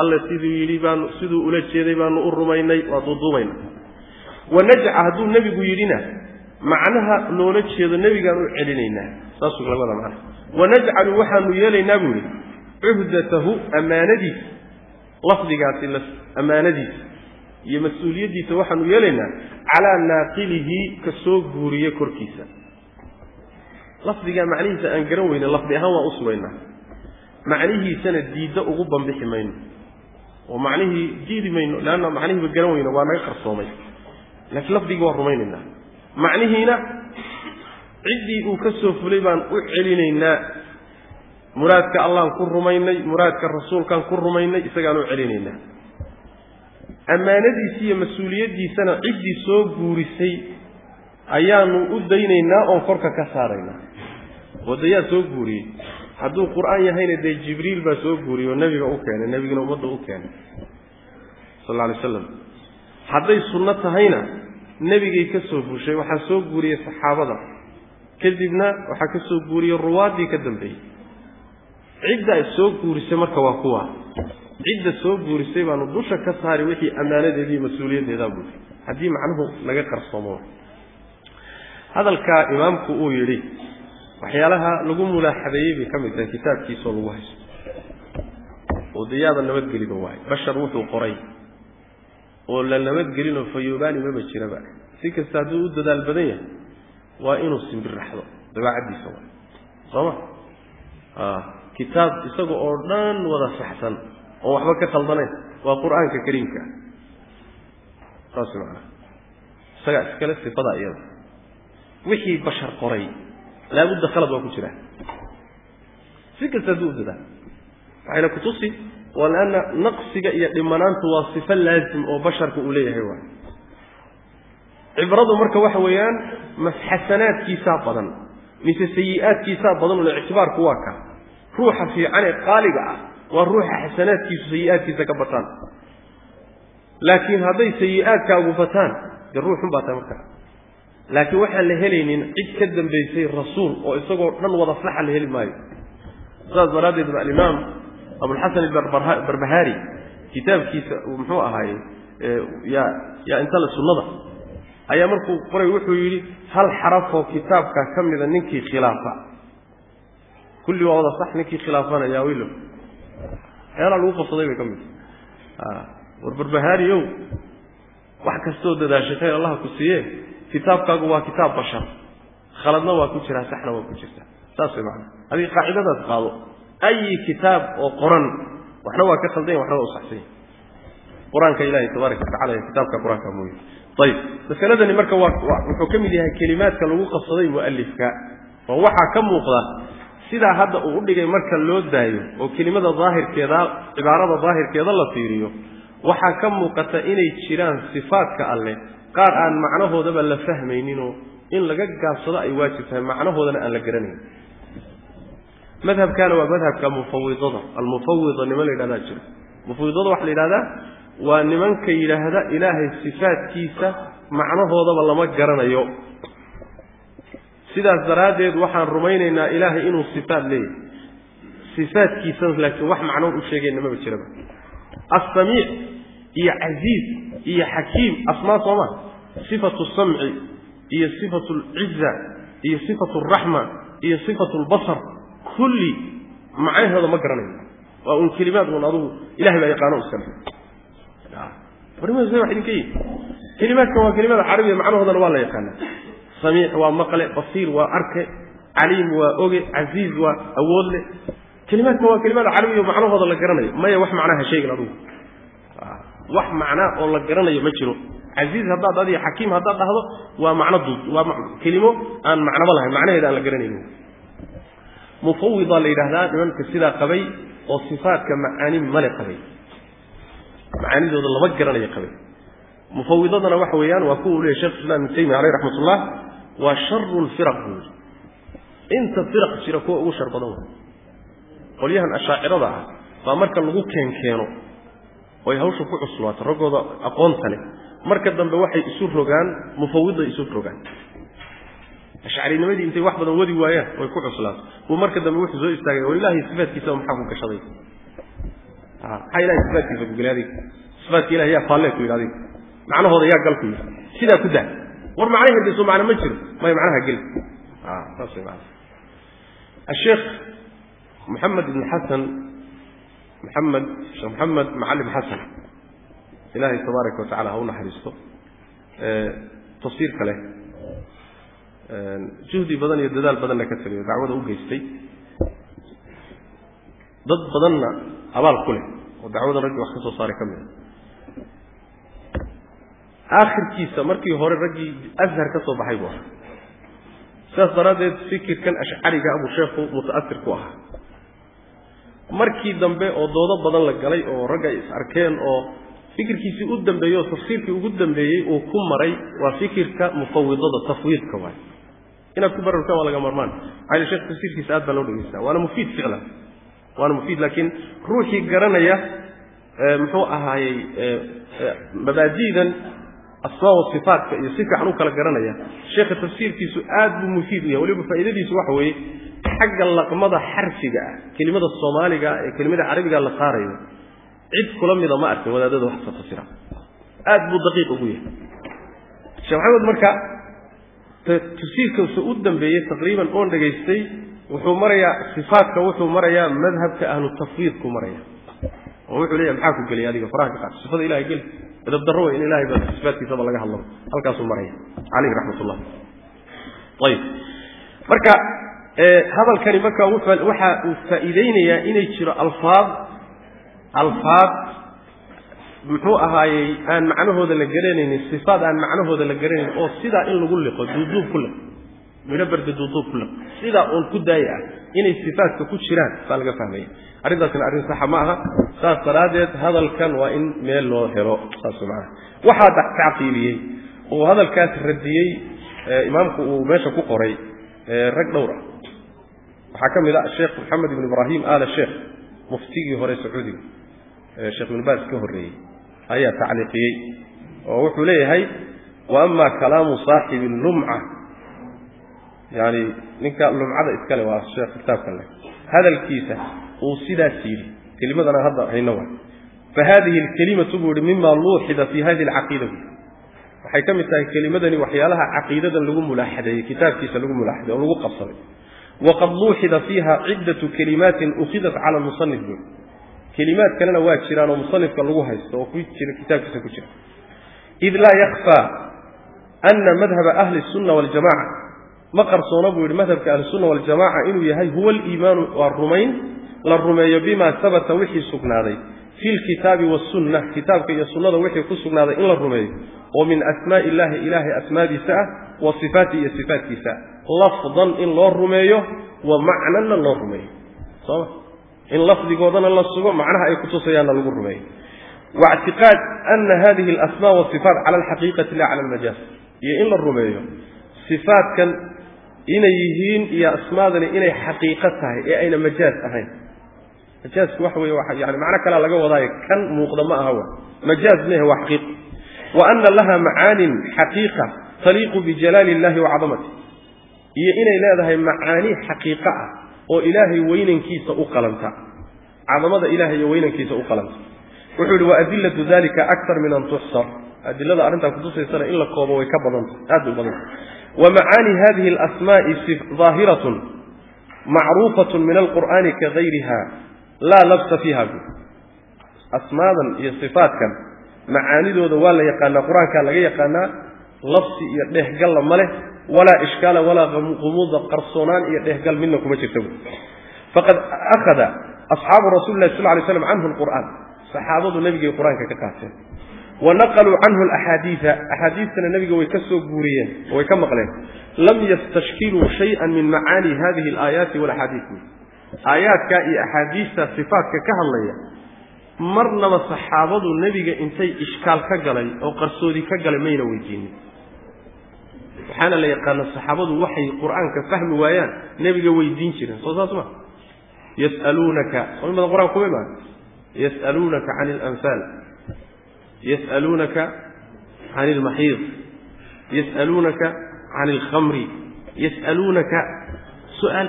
alle siduu yidhi baanu siduu ula jeeday baanu u rumaynay waa duuduubayna wanajca hadduu nebigu yidhina macnaha loola jeedo nebigaan u celinaynaa. Saasuu laga wada macnaha wanajcalu waxaanu yeelaynaa buu yidhi cuhdatahu ammaanadiisa. Lafdigaasi ammaanadiisa iyo mas'uuliyaddiisa waxaanu yeelaynaa calaa naaqilihi ka soo guuriye korkiisa. Lafdigaa macnihiisa aan garan weyne lafdi ahaan waan u sugaynaa macnihiisana diidda ugu bambixi mayno. Oo macnihii diidi mayno leanna macnihiiba garan weyne waa naga qarsoomay laakiin lafdigii waan rumaynaynaa. Macnihiina ciddii uu ka soo fulay baan u celinaynaa. Muraadka allahan ku rumaynay muraadka rasuulkaan ku rumaynay isagaan u celinaynaa. Ammaanadiisi iyo mas'uuliyaddiisana ciddii soo guurisay ayaanu u daynaynaa oon korka ka saaraynaa. Wadayaa soo guuriyey? Hadduu qur'aan yahayna dee jibriil baa soo guuriyey oo nebiga u keenay nebigana ummadda u keenay. Sal alay slam hadday sunno tahayna nebigay ka soo fushay waxaa soo guuriyey saxaabada. Kadibna waxaa ka soo guuriyey ruwaaddii ka dambeeyey. Cidda soo guurisay marka waa kuwa. Cidda soo guurisay baanu dusha ka saari wixii ammaanadeeda iyo mas'uuliyaddeedaa buuri haddii macnuhu laga qarsoomo. Hadalkaa imaamku uu yidhi waxyaalaha lagu mulaaxadeeyey bay ka mid tahay kitaabkiisaoo lagu haysto. Odayaada nabadgeliba waayo bashar wuxuu qoray oo la nabadgelinoo fayoobaani maba jiraba. Si kasta hadduu u dadaal badan yahay waa inuu simbirraxdo dabaacaddiisa waay sooma kitaab isaga oo dhan wada saxsan oo waxba ka khaldanayn waa qur'aanka kariimka. Saas macana isagaa iskale sifada iyada. Wixii bashar qoray laabudda khalad waa ku jira. Si kasta hadduu u dadaa waxayna kutusi waa lianna naqsiga iyo dhimanaantu waa sifo laazim oo basharka uu leeyahay waay. Cibradu marka waxa weeyaan mas xasanaadkiisaa badan mise sayi-aadkiisaa badan un ictibaarku waa ka. Ruuxa fiican ee qaaliga ah waa ruuxa xasanaadkiisu sayi-aadkiisa ka bataan. Laakiin hadday sayi-aadkaagu bataan dee ruuxun baa tahay markaa laakiin waxaan la helaynin cid ka dambaysay rasuul oo isagoo dhan wada saxa la heli maayo. Saas daraaddeed ba alimaam abulxasan barbahaari kitaabkiisa muxuu ahaaye yaa yaa intale sunnada ayaa markuu qoray wuxuu yidhi hal xarafoo kitaabka ka mida ninkii khilaafa. Kulli waa wada sax ninkii khilaafana yaa weylo waxyaalaha lagu qabsaday bay ka mid war barbahaariow wax kastoo dadaashay khayr allaha ku siiye kitaabkaagu waa kitaab bashar khaladna waa ku jiraa saxna waa ku jirtaa saas way macana adiga qaacidadaas qaado ayi kitaab oo qoran waxna waa ka khaldan waxna waa u saxsanya qur'aanka ilaahay tabaaraka watacala ee kitaabka qur'aanka mooye. Ayib masaladani marka waa wuxuu ka mid yahay kelimaadka lagu qabsaday mu'alifka oo waxaa ka muuqda sidaa hadda uu udhigay marka loo daayo oo kelimada daahirkeeda cibaarada daahirkeeda la fiiriyo. Waxaa ka muuqata inay jiraan sifaadka alleh qaar aan macnahoodaba la fahmayninoo in laga gaabsado ay waajib tahay macnahoodana aan la garanayn madhabkana waa madhabka mufawidada. Almufawida niman la yidhahdaa jira. Mufawidada waxaa la yidhahdaa waa nimanka yidhaahda ilaahay sifaadkiisa macnahoodaba lama garanayo. Sidaas daraaddeed waxaan rumaynaynaa ilaahay inuu sifaad leeyahay. Sifaadkiisana laakiin wax macnoon u sheegayna maba jiraba. Assamiic iyo casiiz iyo xakiim asmaa sooma sifatu samci iyo sifatu alciza iyo sifatu alraxma iyo sifatu albasar kulli macnahooda ma garanayo waa un kelimaad un adugu ilahay baa yaqaano iskale warnimaa wax idinka yihi kelimaadkan waa kelimada carabiga macnahoodana waa la yaqaanaa samiic waa maqle basiir waa arke caliim waa oge casiiz waa awoodle kelimaadkan waa kelimada carabiga macnahooda la garanayo. Maya wax macnaha sheegin adugu. Wax macnaa oo la garanayo ma jiro. Casiiz haddaad adiga xakiim haddaad dhahdo waa macno duud waa kelimo aan macnaba lahayn. Macnaheeda aan la garanayn mufawida la yidhahdaa nimanka sidaa qabay oo sifaadka macaani male qabay. Macaanidooda lama garanayo qabay mufawidadana waxa weeyaan waa kuwa u leeyahy islam ibn taymiya aleyh raxmat ullah waa sharu lfiraq buuri inta firaq jira kuwa ugu shar badan way qolyahan ashaacirada ah baa marka lagu keenkeeno oy hawsha ku cuslaato raggooda aqoonta leh marka dambe waxay isu rogaan mufawiday isu rogaan ashcarinimadii intay wax badan wadi waayaan way ku cuslaato buu marka dambe wuxuu soo istaagay war ilaahay sifaadkiisaba maxaa ku gashaday ah, maxaa ilahay sifaadkiisa ku gelay adiga sifaadka ilahay yaa faallee ku yidhi adiga macnahooda yaa gal ku yidhi sidaa ku daa. War macnaha hirgeyso ma jiro maya macnaha geli. Ah, saas way macana asheekh ah, maxamed ibn xasan maxamed sheekh maxamed macalim xasan ilaahay tabaaraka wa ha u naxariisto. Eh, tafsiir kale juhdi badan iyo dadaal badanna ka taliyo dacwada u geystay. Dad badanna abaal ku leh oo dacwada raggii wax ka soo saaray ka mida aakhirkiisa markii hore raggii ashar ka soo baxay buu ahaa. Sidaas daraaddeed fikirkan ashcariga abuu sheekhu muta'asir ku ahaa. Markii dambe oo doodo badan la galay oo ragga is arkeen oo fikirkiisii u dambeeyey oo tafsiirkii ugu dambeeyey uu ku maray waa fikirka mufawidada tafwiidka waay inaad ku barartaan waa laga marmaan. Maxaa sheekh tafsiirkiisa aad baa loo dhegeystaa waana mufiid ficlan waana mufiid laakiin ruuxii garanaya muxuu ahaayey mabaadi'dan asmaa wa sifaatka iyo si fiican u kala garanaya. Sheekha tafsiirkiisu aad buu mufiid u yahay. Waliba faa'iidadiisu waxa weeye xagga laqmada xarfiga ah kelimada soomaaliga ee kelimada carabiga la saarayo cid kula mida ma arkin wadaadada wax tafsira. Aad buu daqiiq ugu yahay. Sheekh maxamed marka tafsiirkiisa u dambeeyey taqriiban oon dhegaystay wuxuu marayaa sifaatka wuxuu marayaa madhabka ahlu tafwiidku maraya. Oo wuxuu leeyahay maxaa ku geliyay adiga faraha ka qaad sifada ilahay geli. Edab darro wey in ilahay ba sifaatkiisaba laga hadlaba halkaasuu maraya. Calayhi raxmat ullah ayib. Marka hadalkani marka waxa uu faa'iideynayaa inay jiro alfaad alfaad muxuu ahaayey aan macnahooda la garanaynin sifaad aan macnahooda la garanayn oo sidaa in lagu liqo duuduub ku liq midho duuduub ku liq sidaa uun ku daaya ah inay sifaadka ku jiraan saa laga fahmaya. Arrintaasina arrin saxa ma aha. Saas daraaddeed hadalkan waa in meel loo helo. Saas maana waxaa tacqiibiyey oo hadalkaas radiyey imaamku uu meesha ku qoray rag dhowr ah. Waxaa ka mid ah sheekh maxamed ibn ibraahim aala sheekh muftigii hore sacuudiga sheekh ibn baas ka horreeyey ayaa tacliiqiyey oo wuxuu leeyahay wa ama kalaamu saaxibi lumca. Yani ninka lumcada iskale waa sheekh kitaabkan leh. Hadalkiisa uu sidaas yidhi kelimadana hadda hayno wa fa hadihi alkelimatu buu yihi mima luuxida fi hadihi alcaqiida bu waxay ka mid tahay kelimadani waxyaalaha caqiidadan lagu mulaaxadeeyey kitaabkiisa lagu mulaaxadeey oo lagu qabsaday. Waqad luuxida fiiha ciddatu kelimaatin ukhidat cala musanif buu kelimaad kalena waa jiraan oo musanifka lagu haysto oo kitaabkiisa ku jira. Id laa yakfaa ana madhaba ahli sunna waljamaca ma qarsoona buu yihi madhabka ahlisunna waljamaca inuu yahay huwa aliimaanu waa rumayn la rumeeyo bima sabata wixii sugnaaday. Fi lkitaabi wasunna kitaabka iyo sunnada wixii ku sugnaaday in la rumeeyo. Oo min asmaa'i illahi ilaahay asmaadiisa ah wa sifaati iyo sifaatkiisa. Lafdan in loo rumeeyo wa macnanna loo rumeeyo. Sooma in lafdigoodana la sugo macnaha ay kutusayaanna lagu rumeeyo waictiqaad ana hadihi alasmaa wasifaat cala alxaqiiqati la cala almajaaz iyo in la rumeeyo sifaatkan inay yihiin iyo asmaadani inay xaqiiqo tahay ee ayna majaaz ahayn. Majaazku waxa weye yani macno kalea laga wadaayo kan muuqda ma aha wa majaaz mehe waa xaqiiqa wa ana laha macaanin xaqiiqa taliiqu bijalaali illahi wacadamati iyo inay leedahay macaani xaqiiqo ah oo ilaahay weynankiisa u qalanta. Cadamada ilahay iyo weynankiisa u qalanta. Wuxuu yihi waadilatu dalika aktar min an tuxsar adilada arrintaa kutusaysana in la koobo way ka badanta aad bay u wa macaani hadihi alasmaai daahiratun macruufatun min alqur'aani kagayriha laa labsa fiiha. Bu asmaadan iyo sifaatkan macaanidooda waa la yaqaanaa qur'aankaa laga yaqaanaa labsi iyo dheehgalla ma leh walaa ishkaala walaa qumuuda qarsoonaan iyo dhehgal midna kuma jirta bu faqad akhada asxaabu rasuli lah sal lay slam canhu lqur'aan saxaabadu nebigay qur'aanka ka qaateen wa naqaluu canhu alaxaadiida axaadiistana nebiga way ka soo guuriyeen oo way ka maqleen lam yastashkiluu shayan min macaani hadihi alaayaati walaxaadiid aayaadkaa iyo axaadiista sifaatka ka hadlaya marnaba saxaabadu waxaana la yaqaana saxaabadu waxay qur'aanka fahmi waayaan nebiga weydiin jireen. Soo saas ma yas'aluunaka badan qur'aanka kuma imaan yas'aluunaka can alanfaal yas'aluunaka can almaxiid yas'aluunaka can alkhamri yas'aluunaka su'aal.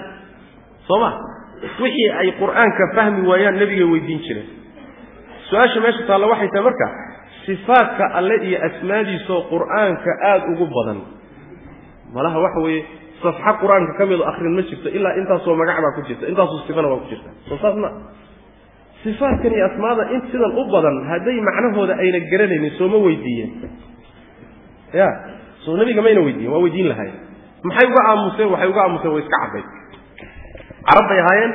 Soo ma? Wixii ay qur'aanka fahmi waayaan nebigay weydiin jireen. Su'aasha meesha taalla waxay tahay marka sifaadka alle iyo asmaadiisaoo qur'aanka aada ugu badan malaha waxa weeye safxa qur'aanka ka mido akrin ma jirto ilaa intaasoo magac baa ku jirta intaasoo sifana waa ku jirta. Soo saas ma sifaadkan iyo asmaada in sidan u badan hadday macnahooda ayna garanaynin sooma weydiiyeen. Ya soo nebiga mayna weydiiyen waa weydiin lahayen maxay uga aamuseen waxay uga aamuseen way iska caddayd. Carab bay ahaayeen.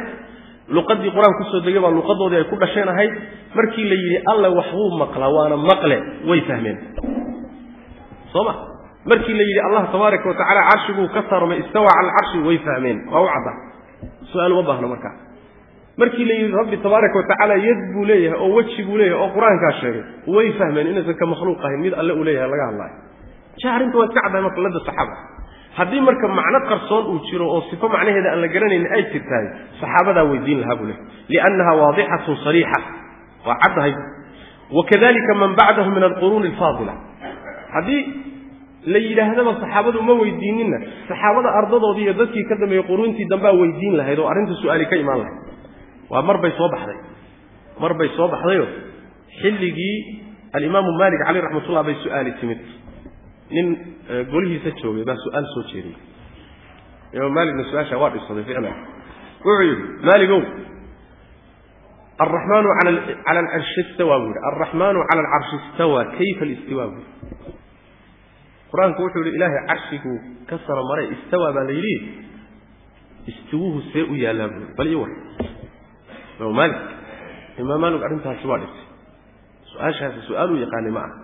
Luqadii qur'aan ku soo degay baa luqadoodii ay ku dhasheen ahayd markii la yidhi alle waxbuu maqlaa waana maqle way fahmeen. Soo ma markii la yidhi allah tabaaraka wa tacala carshiguu ka saarmay istawa cala alcarshi way fahmeen. Waa u cadda. Su'aal uma baahno markaa. Markii la yidhi rabbi tabaaraka wa tacaala yad buu leeyahay oo weji buu leeyahay oo qur'aankaa sheegay way fahmeen inaysan ka makhluuq ahayn mid alle uu leeyahay laga hadlaayo. Arrinta waa iska caddahay marka ladda saxaaba haddii marka macno qarsoon uu jiro oo sifo macnaheeda aan la garanaynin ay jirtahay saxaabadaa weydiin lahaa buu lehy liannaha waadixatun sariixa. Waa caddahay. Wakadalika man bacdahu min alquruuni alfaadila. Haddii la yidhaahdaba saxaabadu ma weydiininna saxaabada ardadoodii iyo dadkii ka dambeeyey quruuntii dambaa weydiin lahayd oo arrinta su'aali ka imaan lahayd. Waa mar bay soo baxday. Mar bay soo baxdayo xilligii alimaamu maalik caleyh raxmatullah bay su'aali timid. Nin golihiisa joogay baa su'aal soo jeediyey. Imaam maaligna su'aasha waa dhibsaday ficlan wuxuu yidhi maaligow alraxmaanu cala alcarshi istawa buu yidhi alraxmaanu cala alcarshi istawa kayfa alistiwa buu yidhi qur'aanku wuxuu yidhi ilaahay carshiguu ka sara maray istawa baa la yidhi. Istiwuhu see u yaallaa buu yidhi bal ii war imaam maalik imaam maalik arrintaasi waa dhibtay. Su'aashaasi su'aal uu yaqaanay ma aha.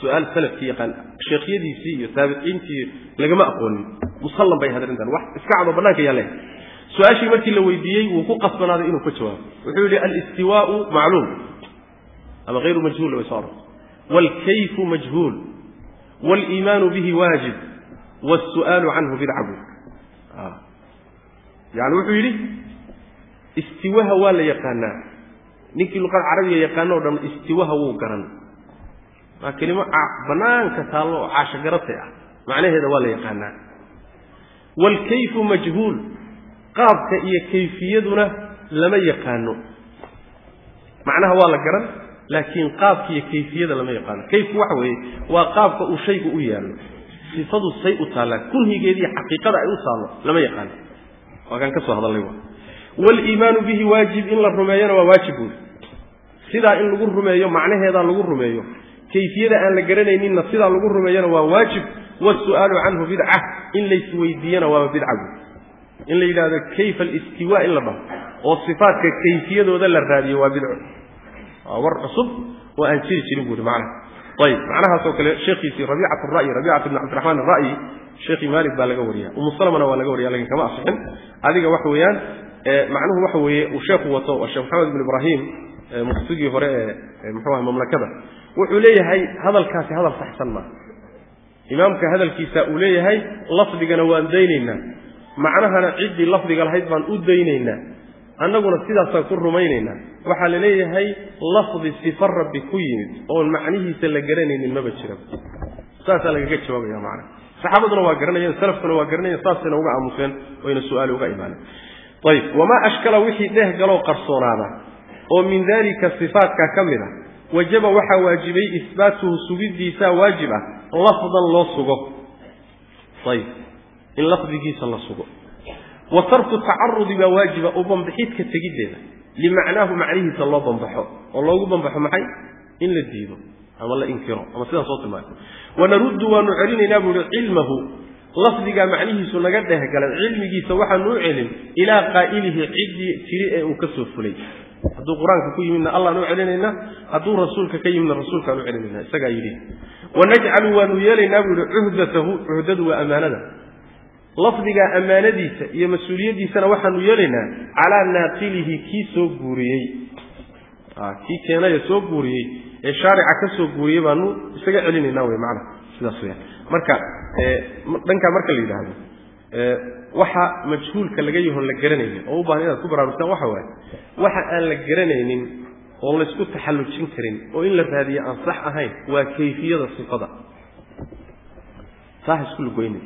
Su'aal salafkii yaqaan sheekhyadiisii iyo taabiciintii lagama aqoonin. Musallam bay ahayd arrintan wax iska cado bannaanka yaalle su'aashii markii la weydiiyey wuu ku qasbanaaday inuu ka jawaabo. Wuxuu yidhi alistiwaau macluum ama hayru majhuul way soo arortay waalkayfu majhuul waaliimaanu bihi waajib waasu'aalu canhu bidca buu yani wuxuu yidhi istiwaha waa la yaqaanaa ninkii luqada carabiga yaqaano o dhan istiwaha wuu garan waa kelimo banaanka taallo oo caashogaratay ah macnaheeda waa la yaqaanaa waalkayfu majhuul qaabka iyo kayfiyaduna lama yaqaano macnaha waa la garan laakiin qaabka iyo kayfiyada lama yaqaano. Kayfu waxa weeye waa qaabka uu shaygu u yaallo. Sifadu say u taallaa kunhigeediiyo xaqiiqada ay u taallo lama yaqaano. Waa kaan ka soo hadalnay waaliimaanu bihi waajib in la rumeeyona waa waajib buuri sidaa in lagu rumeeyo macnaheedaa lagu rumeeyo kayfiyada aan la garanayninna sidaa lagu rumeeyona waa waajib. Waasu'aalu canhu bidca in laysweydiiyana waaba bidca buuri in la yidhahdo kayfa alistiwa in la dhaho oo sifaadka kayfiyadooda la raadiyo waa bidco waa war cusub oo aan jiri jirin buuri macnaha ayib macnahaasoo kale sheekhiisii rabiicat ra'yi rabiicat ibn cabdiraxmaan ara'yi sheekhii maalik baa laga wariya umu salamana waa laga wariya laakiin kama asixin adiga waxa weeyaan macnuhu waxa weeye uu sheekhu wato waa sheekh maxamed ibn ibraahim muftigii hore ee muxuu aha mamlakada wuxuu leeyahay hadalkaasi hadal saxsan maaha imaamka hadalkiisa uu leeyahay lafdigana waan daynaynaa annaguna sidaasaan ku rumaynaynaa waxaa la leeyahay lafdi sifa rabbi ku yimid oon macnihiisa la garanaynin maba jira saasaa lagaga jawaabaya macnaha saxaabaduna waa garanayeen salafkuna waa garanayeen saasayna uga aamuseen oyna su'aali uga imaaneen. Ayib wamaa ashkala wixii dheeh galoo qarsoonaada oo min daalika sifaatkaa ka mid a wajaba waxaa waajibay isbaatuhu sugiddiisaa waajib ah lafdan loo sugo. Ayib in lafdigiisa la sugo wa tarku tacarudi baa waajiba u bambixidka tegiddeeda limacnaahu macnihiisa loo bambaxo oo loogu bambaxo maxay in la diido ama la inkiro ama sidaan soo tilmaamay wanaruddu waanu celinaynaa buu uhi cilmahu lafdigaa macnihiisu naga dhehgalay cilmigiisa waxaanu u celin ilaa qaa'ilihi ciddii tiri ee uu ka soo fulay hadduu qur'aanka ku yimidna allaan u celinaynaa hadduu rasuulka ka yimidna rasuulkaan lafdigaa ammaanadiisa iyo mas'uuliyaddiisana waxaanu yeelaynaa calaa naaqilihi kii soo guuriyey. Kii keenaye soo guuriyey ee shaarica ka soo guuriyey baanu isaga celinaynaa wey macana sidaas weyaan marka dhankaa marka la yidhaahdo waxa majhuulka laga yahon la garanaynin oo u baahan inaad ku baraarugtaan waxa waaye waxa aan la garanaynin oo laysku taxallujin karin oo in la raadiyo aan sax ahayn waa kayfiyada sifada saa ha isku lugoynin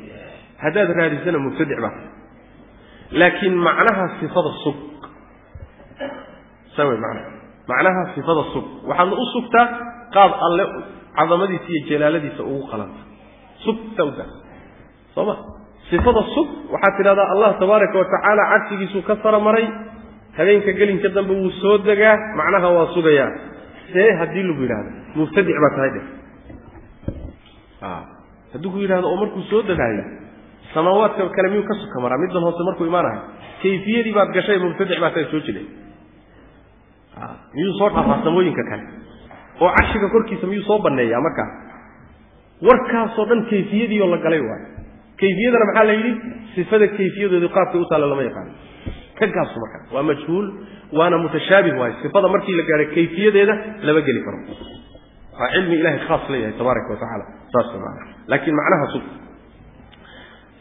haddaad raadisana mubtadic baa laakiin macnaha sifada sug. Saa wey macnaha macnaha sifada sug. Waxaadna u sugtaa qaad alle cadamadiisa iyo jalaaladiisa ugu qalanta. Sug sawda soo ma sifada sug waxaad tidhahdaa allah tabaaraka watacaala carshigiisuu ka sara maray. Habeenka gelinka dambe wuu soo degaa. Macnaha waa sugayaa see haddii lagu yidhahdo mubtadic baa tahay dhe hadduu ku yidhahdo oo markuu soo degaayo samaawaadka kale miyuu ka suka maraa? Middan hoose markuu imaanayo kayfiyadii baad gashay mubtadic baa tahay soo jiday miyuu soo dhaafaa samooyinka kale? Oo carshiga korkiisa miyuu soo banneeyaa markaa warkaasoo dhan kayfiyadiioo la galay waayo kayfiyadana maxaa la yidhi? Sifada kayfiyadoodii qaabkay u taalla lama yaqaano. Ka gaabso markaa waa majhuul waana mutashaabih waayo sifada markii la gaadhay kayfiyadeeda lama geli karo. Waa cilmi ilahay khaas leeyahay tabaaraka wa tacaala. Saas laakiin macnaha sug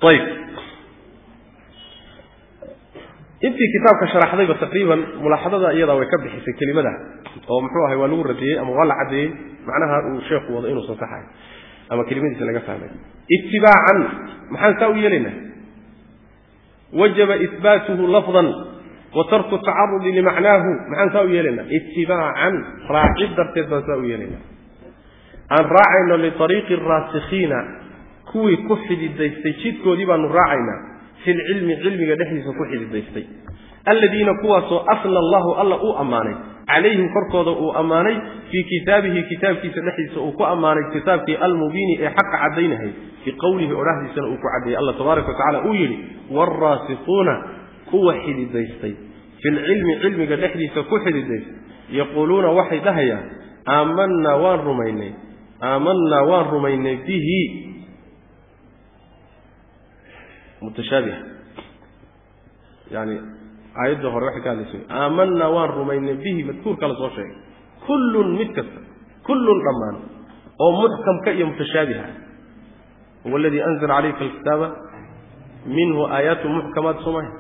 ayib intii kitaabka sharaxdayba taqriiban mulaaxadada iyadaa way ka bixisay kelimada oo muxuu ahay waa lagu radiyey ama waa la caddeeyey macnaha uu sheekhu wado inuusan saxahay ama kelimadiisa laga fahmay. Itibaacan maxaan saa u yeelaynaa? Wajaba ihbaatuhu lafdan wa tarku tacarudi limacnaahu maxaan saa u yeelaynaa? Itibaacan raacid darteed baan saa u yeelaynaa. Aan raacayno liariiqi araasikiina kuwii ku xididaystay jidkoodii baanu raacaynaa fi lcilmi cilmiga dhexdiisa ku xididaystay. Aladiina kuwaasoo asna allahu alla uu ammaanay calayhim korkooda uu ammaanay fii kitaabihi kitaabkiisa dhexdiisa uu ku ammaanay kitaabkii almubiini ee xaqa caddaynahay biqowlihi odhahdiisana uu ku caddeeyey alla tabaaraka watacala uu yidhi waalraasikuuna kuwa xididaystay. Fi lcilmi cilmiga dhexdiisa ku xididaystay. Yaquuluuna waxay dhahayaan aamanaa waan rumaynay. Aamanaa waan rumaynay bihi mutashaabiha yani aayadda hore waxay ka hadlaysay aamanaa waan rumaynay bihi madkuurka la soo sheegay. Kullun mid kasta kullun dhammaan oo muxkamka iyo mutashaabiha huwa aladii anzala calayka alkitaaba minhu aayaatu muxkamaat soomaaha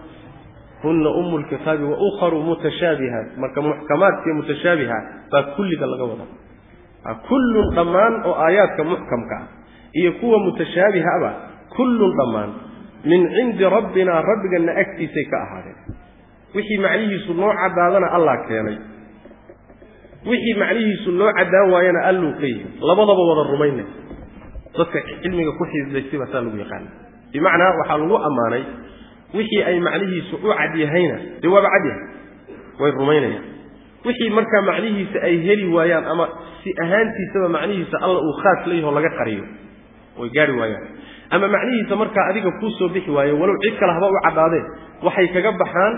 huna umu lkitaabi wa ukharu mutashaabihaat marka muxkamaadka iyo mutashaabiha baa kulliga laga wadaa. Kullun dhammaan oo aayaadka muxkamka ah iyo kuwa mutashaabihaaba kullun dhammaan min cindi rabbina rabbigana agtiisay ka ahaadeen. Wixii macnihiisu noo caddaadana allah keenay. Wixii macnihiisu noo caddaan waayana alluu ka yimi labadaba wada rumaynay. Dadka cilmiga ku xididaystay baa saa lagu yaqaana bimacnaa waxaa lagu ammaanay wixii ay macnihiisu u cad yahayna dee waaba cad yahay? Way rumaynayaan. Wixii markaa macnihiisa ay heli waayaan ama si ahaantiisaba macnihiisa alla uu khaas leeyaho laga qariyo way gaari waayaan ama macnihiisa markaa adiga kuu soo bixi waayo walow cid kale haba u caddaadeen waxay kaga baxaan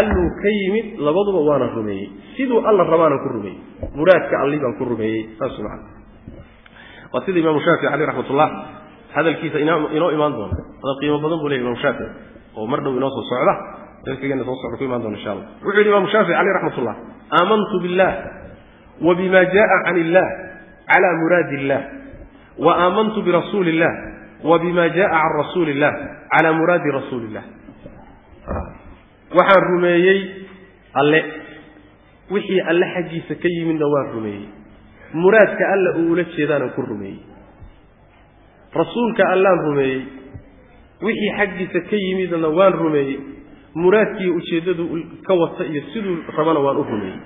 alluu ka yimid labaduba waana rumeeyey. Siduu alla rabaana ku rumeeyey muraadka alli baan ku rumeeyey saas maan waa sida imaamu shaafici caleyh raxmatullah hadalkiisa inoo imaan doona hadal qiimo badan buu leey imamu shaafici oo mar dhow inoo soo socda darsigeena soo socda ku imaan doona insha allah. Wuxuu yidhi imamu shaafici caleyh raxmatullah aamantu billah wa bima jaa can illah cala muraadi illah wa aamantu birasuuli illah wa bima jaa can rasuuli illah cala muraadi rasuuli illah waxaan rumeeyey alle wixii alle xaggiisa ka yimidna waan rumeeyey muraadka alla uu ula jeedaanan ku rumeeyey rasuulka allaan rumeeyey wixii xaggiisa ka yimidna waan rumeeyey muraadkiiyo ujeeddadu ka wata iyo siduu rabana waan u rumeeyey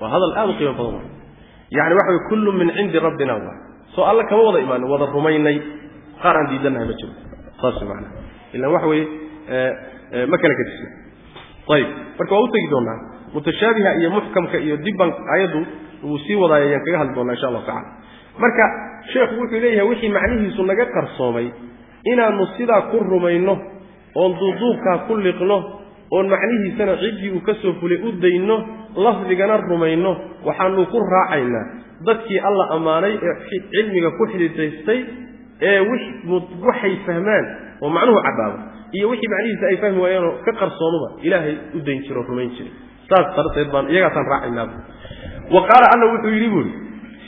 waa hadal aada u qiimo badan yacni waxa way kullu min cindi rabbina waay soo alle kama wada imaanin wada rumaynay qaar aan diidannahay ma jiro. Saas macana ilan waxa weeye ma kala gedisna ayib marka waa u doonaa mutashaabiha iyo muxkamka iyo dibban ayaddu wuu sii wadaaya ayaan kaga hadli doonaa insha allahu tacala marka sheekhu wuxuu leeyahay wixii macnihiisu naga qarsoomay inaannu sidaa ku rumayno oon duuduubkaa ku liqno oon macnihiisana ciddii uu ka soo fulay u dayno lafdigana rumayno waxaanu ku raacaynaa dadkii alla ammaanay ee cilmiga ku xididaystay ee waxay fahmaan oo macnuhu caddaado iyo wixii macnihiisa ay fahmi waayeenoo ka qarsoonuba ilaahay u dayn jiro rumayn jiray saas darteed baan iyagaasaan raacaynaabu wa qaala alla wuxuu yidhi buuhi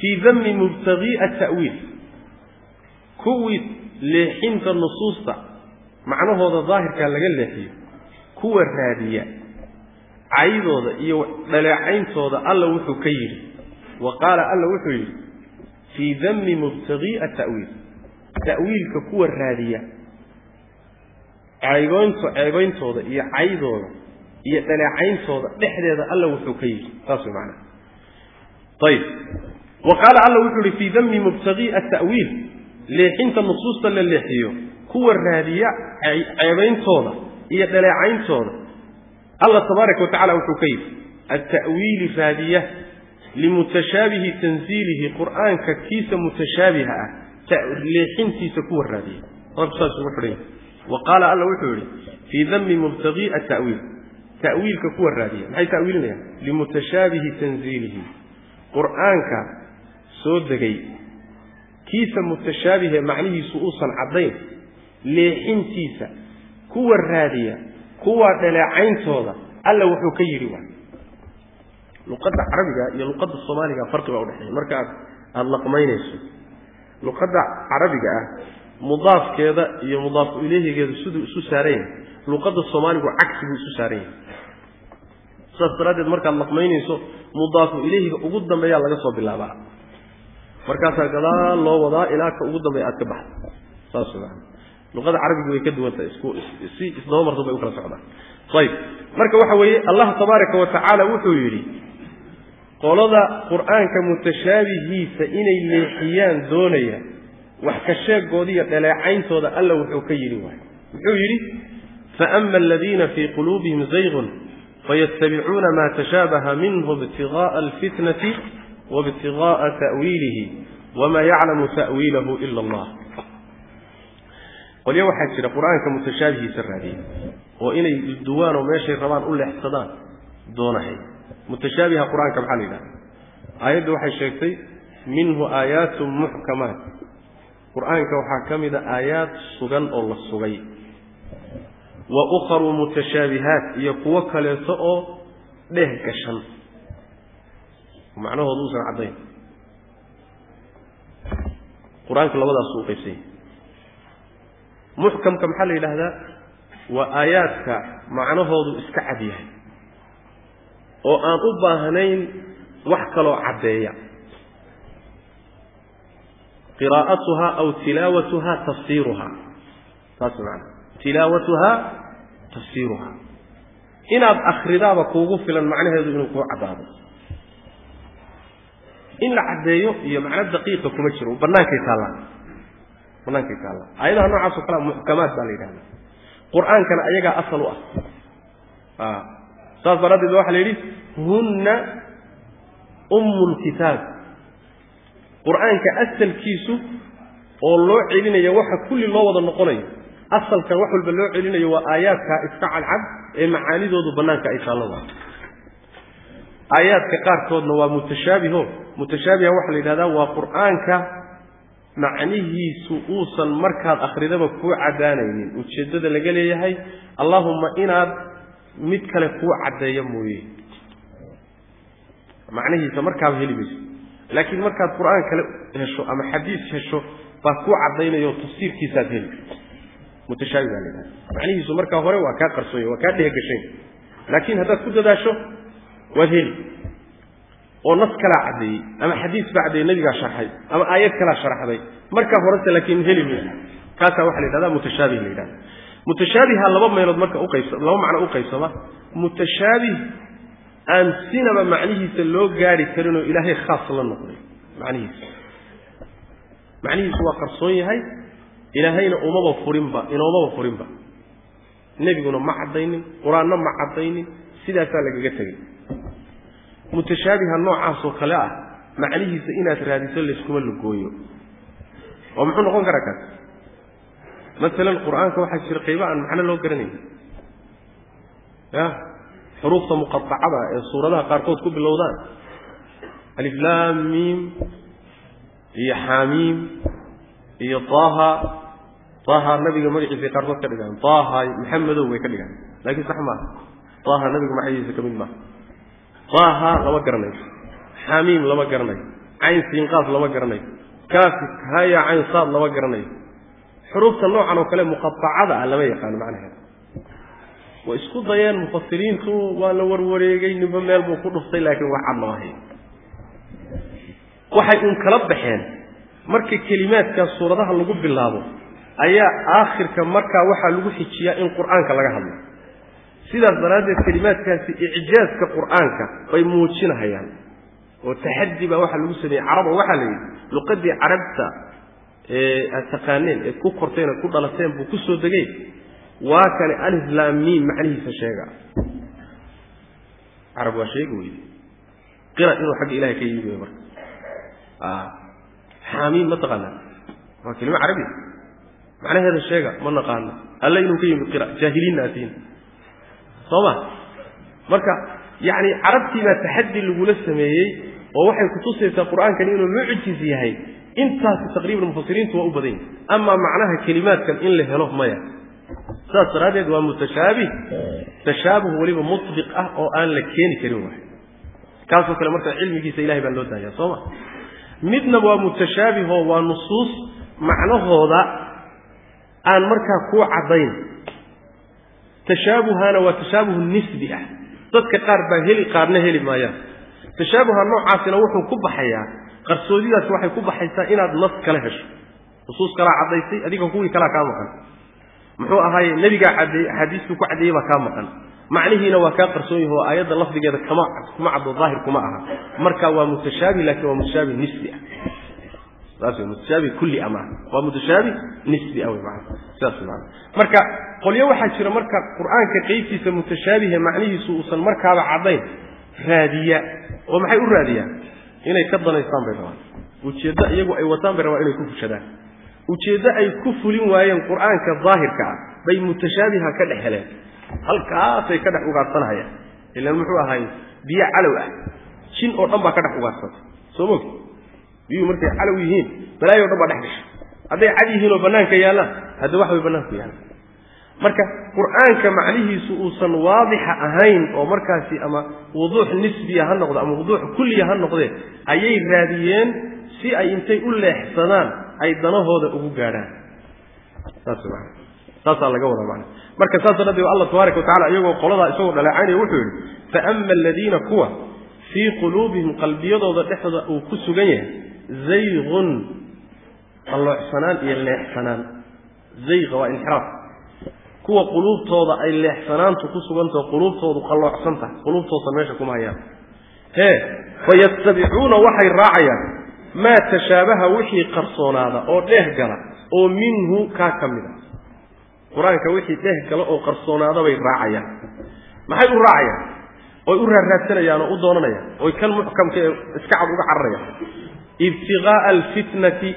fii dami mubtagii atawiil kuwii leexinta nusuusta macnahooda daahirkaa laga leexiyo kuwa raadiya caydooda iyo dhaleecayntooda alla wuxuu ka yidhi wa qaala alla wuxuu yidhi fii dami mubtagii atawiil ta'wiilka kuwa raadiya ceegoynto ceegayntooda iyo caydooda iyo dhaleecayntooda dhexdeeda alla wuxuu ka yidhi. Saas way macnaha ayib wa qaala alla wuxuu yihi fii dami mubtagii ata'wiil leexinta nusuusta la leexiyo kuwa raadiya ceebayntooda iyo dhaleecayntooda alla tabaaraka wa tacala wuxuu ka yidhi alta'wiili raadiya limutashaabihi tanziilihi qur'aanka kiisa mutashaabiha ah leexintiisa kuwa raadiya rabku saas ugu xidhan yahay wa qaala alla wuxuu yidhi fii dami mubtagii ata'wiil ta'wiilka kuwa raadiya maxay ta'wiilinayaan limutashaabihi tanziilihi qur'aanka soo degay kiisa mutashaabihe macnihiisu uusan caddayn leexintiisa kuwa raadiya kuwa dhaleecayntooda alla wuxuu ka yidhi waay luqadda carabiga iyo luqadda soomaaliga farqi baa udhexeeya marka aad aada laqmaynayso luqadda carabiga ah mudaafkeeda iyo mudaafu ileyhigeedu siduu isu saaran yahay luqadda soomaaligu cagsi buu isu saaran yahay sidaas daraaddeed markaad laqmaynayso mudaafu ileyhiga ugu dambeeyaa laga soo bilaabaa markaasaa gadaal loo wadaa ilaa ka ugu dambeeya aad ka baxda saas luqada carabiga way ka duwantahay isku si isdaba marto bay u kala socdaan ayib marka waxa weeye allah tabaaraka wa tacaala wuxuu yidhi qolada qur'aanka mutashaabihiisa inay leexiyaan doonaya wax ka sheegooda iyo dhaleecayntooda alla wuxuu ka yidhi waay. Muxuu yidhi faama aladiina fii quluubihim zaygun fayattabicuuna ma tashaabaha minhu ibtigaءa alfitnati waibtigaءa ta'wiilihi wama yaclamu ta'wiilahu ila allah. Qolyo waxaa jira qur'aanka mutashaabihiisa raadiya oo inay duwaan oo meeshay rabaan u leexsadaan doonahay mutashaabiha qur'aanka maxaa la yidhahda aayadda waxay sheegtay minhu aayaatun muxkamaat. Qur'aanka waxaa ka mida aayaad sugan oo la sugay. Wa ukharu mutashaabihaat iyo kuwo kaleeto oo dheh gashan. Macnahooda uusan caddayn. Qur'aanku labadaasuu u qaybsanya muxkamka maxaa la yidhaahdaa waa aayaadka macnahoodu iska cad yahay oo aan u baahnayn wax kaloo caddeeya. Qiraa'atuhaa aw tilaawatuhaa tafsiiruhaa saas macana tilaawatuhaa tafsiiruhaa inaad akhridaaba kuugu filan macnaheedu inuu kuu caddaado. In la caddeeyo iyo macno daqiiqa kuma jiro. Bannaankay taallaa bannaankay taallaa aayadaha noocaas o kalea muxkamaad baa la yidhahda qur'aankana ayagaa asal u ah saas daraaddeed ba waxa la yidhi hunna ummu lkitaab qur'aanka asalkiisu oo loo celinayo waxa kulli loo wada noqonayo. Asalkan wax walba loo celinayo waa aayaadkaa iska cadcad ee macaanidoodu bannaanka ay taallo waa aayaadka qaarkoodna waa mutashaabiho mutashaabiha waxaa la yidhahdaa waa qur'aanka macnihiisu uusan markaad akhridaba kuu caddaanaynin. Ujeeddada laga leeyahay allahumma inaad mid kale kuu caddeeyo mooye. Macnihiisa markaaba heli mayso laakiin markaad qur'aan kale hesho ama xadiis hesho baa kuu caddaynayo tafsiirkiisaad heli. Mutashaabi baa la yidhahda macnihiisu markaa hore waa kaa qarsoonya waa kaa dheegashan laakiin haddaad ku dadaasho waad heli. Oo nas kalaa caddeeyey ama xadiis baa caddeeyey nabigaa sharxay ama aayad kalaa sharaxday markaa horese laakiin heli mayso kaasaa waxa la yidhahda mutashaabih la yidhahda mutashaabiha laba meelood marka uqaybs laba macno u qaybsama mutashaabih aan sinaba macnihiisa loo gaari karinoo ilaahay khaas la noqday macnihiisa. Macnihiisu waa qarsoon yahay ilaahayna umaba furinba inoomaba furinba. Nebiguna ma caddaynin qur'aanna ma caddaynin sidaasaa lagaga tegay mutashaabiha noocaasoo kale ah macnihiisa inaad raadiso layskuma lugooyo. Oo muxuu noqon karaa kaas masalan qur'aanka waxaa jira qaybo aan macno loo garanayn. Ya? Xuruufta muqaacada ee suuradaha qaarkood ku bilowdaan. Aliflam miim iyo xamiim iyo taha taha nabiga magaciisay qaarkood ka dhigaan. Taha maxamedow way ka dhigaan. Laakiin sax maaha. Taha nabiga magaciisa ka mid maaha. Taha lama garanayo xamiim lama garanayo cayn siinqaas lama garanayo kaafi haya cayn saad lama garanayo xuruufta noocan oo kale muqaacada ah lama yaqaano macnaheeda way isku dayeen mufasiriintu waa la warwareegay ninba meel buu ku dhuftay laakiin wax cad lama waxay un kala baxeen. Marka kelimaadkaas suuradaha lagu bilaabo ayaa aakhirka markaa waxaa lagu xijiyaa in qur'aanka laga hadlo. Sidaas daraaddeed kelimaadkaasi icjaaska qur'aanka bay muujinahayaan oo taxaddi baa waxaa lagu sameeyey caraba waxaa la yidhi luqadii carabta ee aad taqaaneen eed ku korteen eed ku dhalateen buu ku soo degay. Waa kane alislaamiin macnihiisa sheega. Carab waa sheegi weyde qira inuu xagga ilahay ka yimid wey marka. Xaamiin ma taqaanaa? Waa kelimo carabi. Macnaheeda sheega ma naqaano. Alla inuu ka yimid qira jaahiliinna atiin soo ma marka yacni carabtii baa taxaddi lagula sameeyey oo waxay kutusaysaa qur'aankani inuu mucjis yahay intaasi taqriiban mufasiriintu waa u badan yahi amaa macnaha kelimaadkan in la helo maya. Saas daraaddeed waa mutashaabih. Tashaabuh weliba mutbiq ah oo aan la keeni karin waay kaasoo kale marka cilmigiisa ilahay baa loo daaya soo ma? Midna waa mutashaabihoo waa nusuus macnahooda aan markaa kuu caddayn. Tashaabuhana waa tashaabuh nisbi ah. Dadka qaar baa heli qaarna heli maayaan tashaabuha noocaasina wuxuu ku baxayaa qarsoodidaasi waxay ku baxaysaa inaad nas kale hesho. Nusuus kalaa caddaysay adiga kuwii kalaa kaa maqan. Muxuu ahaaye nebigaa caddeeyey axaadiistuu ku caddeeyey baa kaa maqan. Macnihiina waa kaa qarsoon yahi oo aayadda lafdigeeda kama kuma caddo daahir kuma aha. Marka waa mutashaabih laakiin waa mutashaabih nisbi ah. Saas wey mutashaabih kulli ama. Waa mutashaabih nisbi ah wey maana sidaas wey maana marka qolyo waxaa jira marka qur'aanka qeybtiisa mutashaabihe macnihiisu uusan markaaba caddayn raadiya. Oo maxay u raadiyaan inay ka danaystaan bay rabaan. Ujeeddo iyagu ay wataan bay rabaan inay ku fushadaan. Ujeeddo ay ku fulin waayeen qur'aanka daahirka ah bay mutashaabiha ka dhex heleen. Halkaasay ka dhex ugaadsanahayaan ilaan muxuu ahaay biyo calow ah. Jin oo dhan baa ka dhex ugaadsantay soo mogti biyuhu markay calow yihiin balaayo o dhan baa dhex gashay hadday cad yihiin oo bannaanka yaallaan hadda wax bay bannaanku yaallaan marka qur'aanka macnihiisu uusan waadixa ahayn oo markaasi ama wuduux nisbiya ha noqdo ama wuduux kulliya ha noqdee ayay raadiyeen si ay intay u leexsadaan ay danahooda ugu gaadhaan. Saasaa laga wadaa macana marka saas daraaddeed allah tabaaraka watacala iyagoo qoladaa isagoo dhaleecaynaya wuxuu yidhi faama aladiina kuwa fii quluubihim qalbiyadooda dhexdooda uu ku sugan yahay zayqun qalloocsanaan iyo leexsanaan. Zayqa waa inxiraaf kuwa quluubtooda ay leexsanaantu ku sugantaho quluubtoodu qalloocsan tahay quluubtoosan meesha kuma hayaan. Hee fayattabicuuna waxay raacayaan maa tashaabaha wixii qarsoonaada oo dheeh gala oo minhu kaa ka mid a qur'aanka wixii dheeh gala oo qarsoonaada bay raacayaan. Maxay u raacayaan? Oy u raarraadsanayaan oo u doonanayaan. Oy kan muxkamka ee iska cad uga cararayaan ibtiqaa'a alfitnati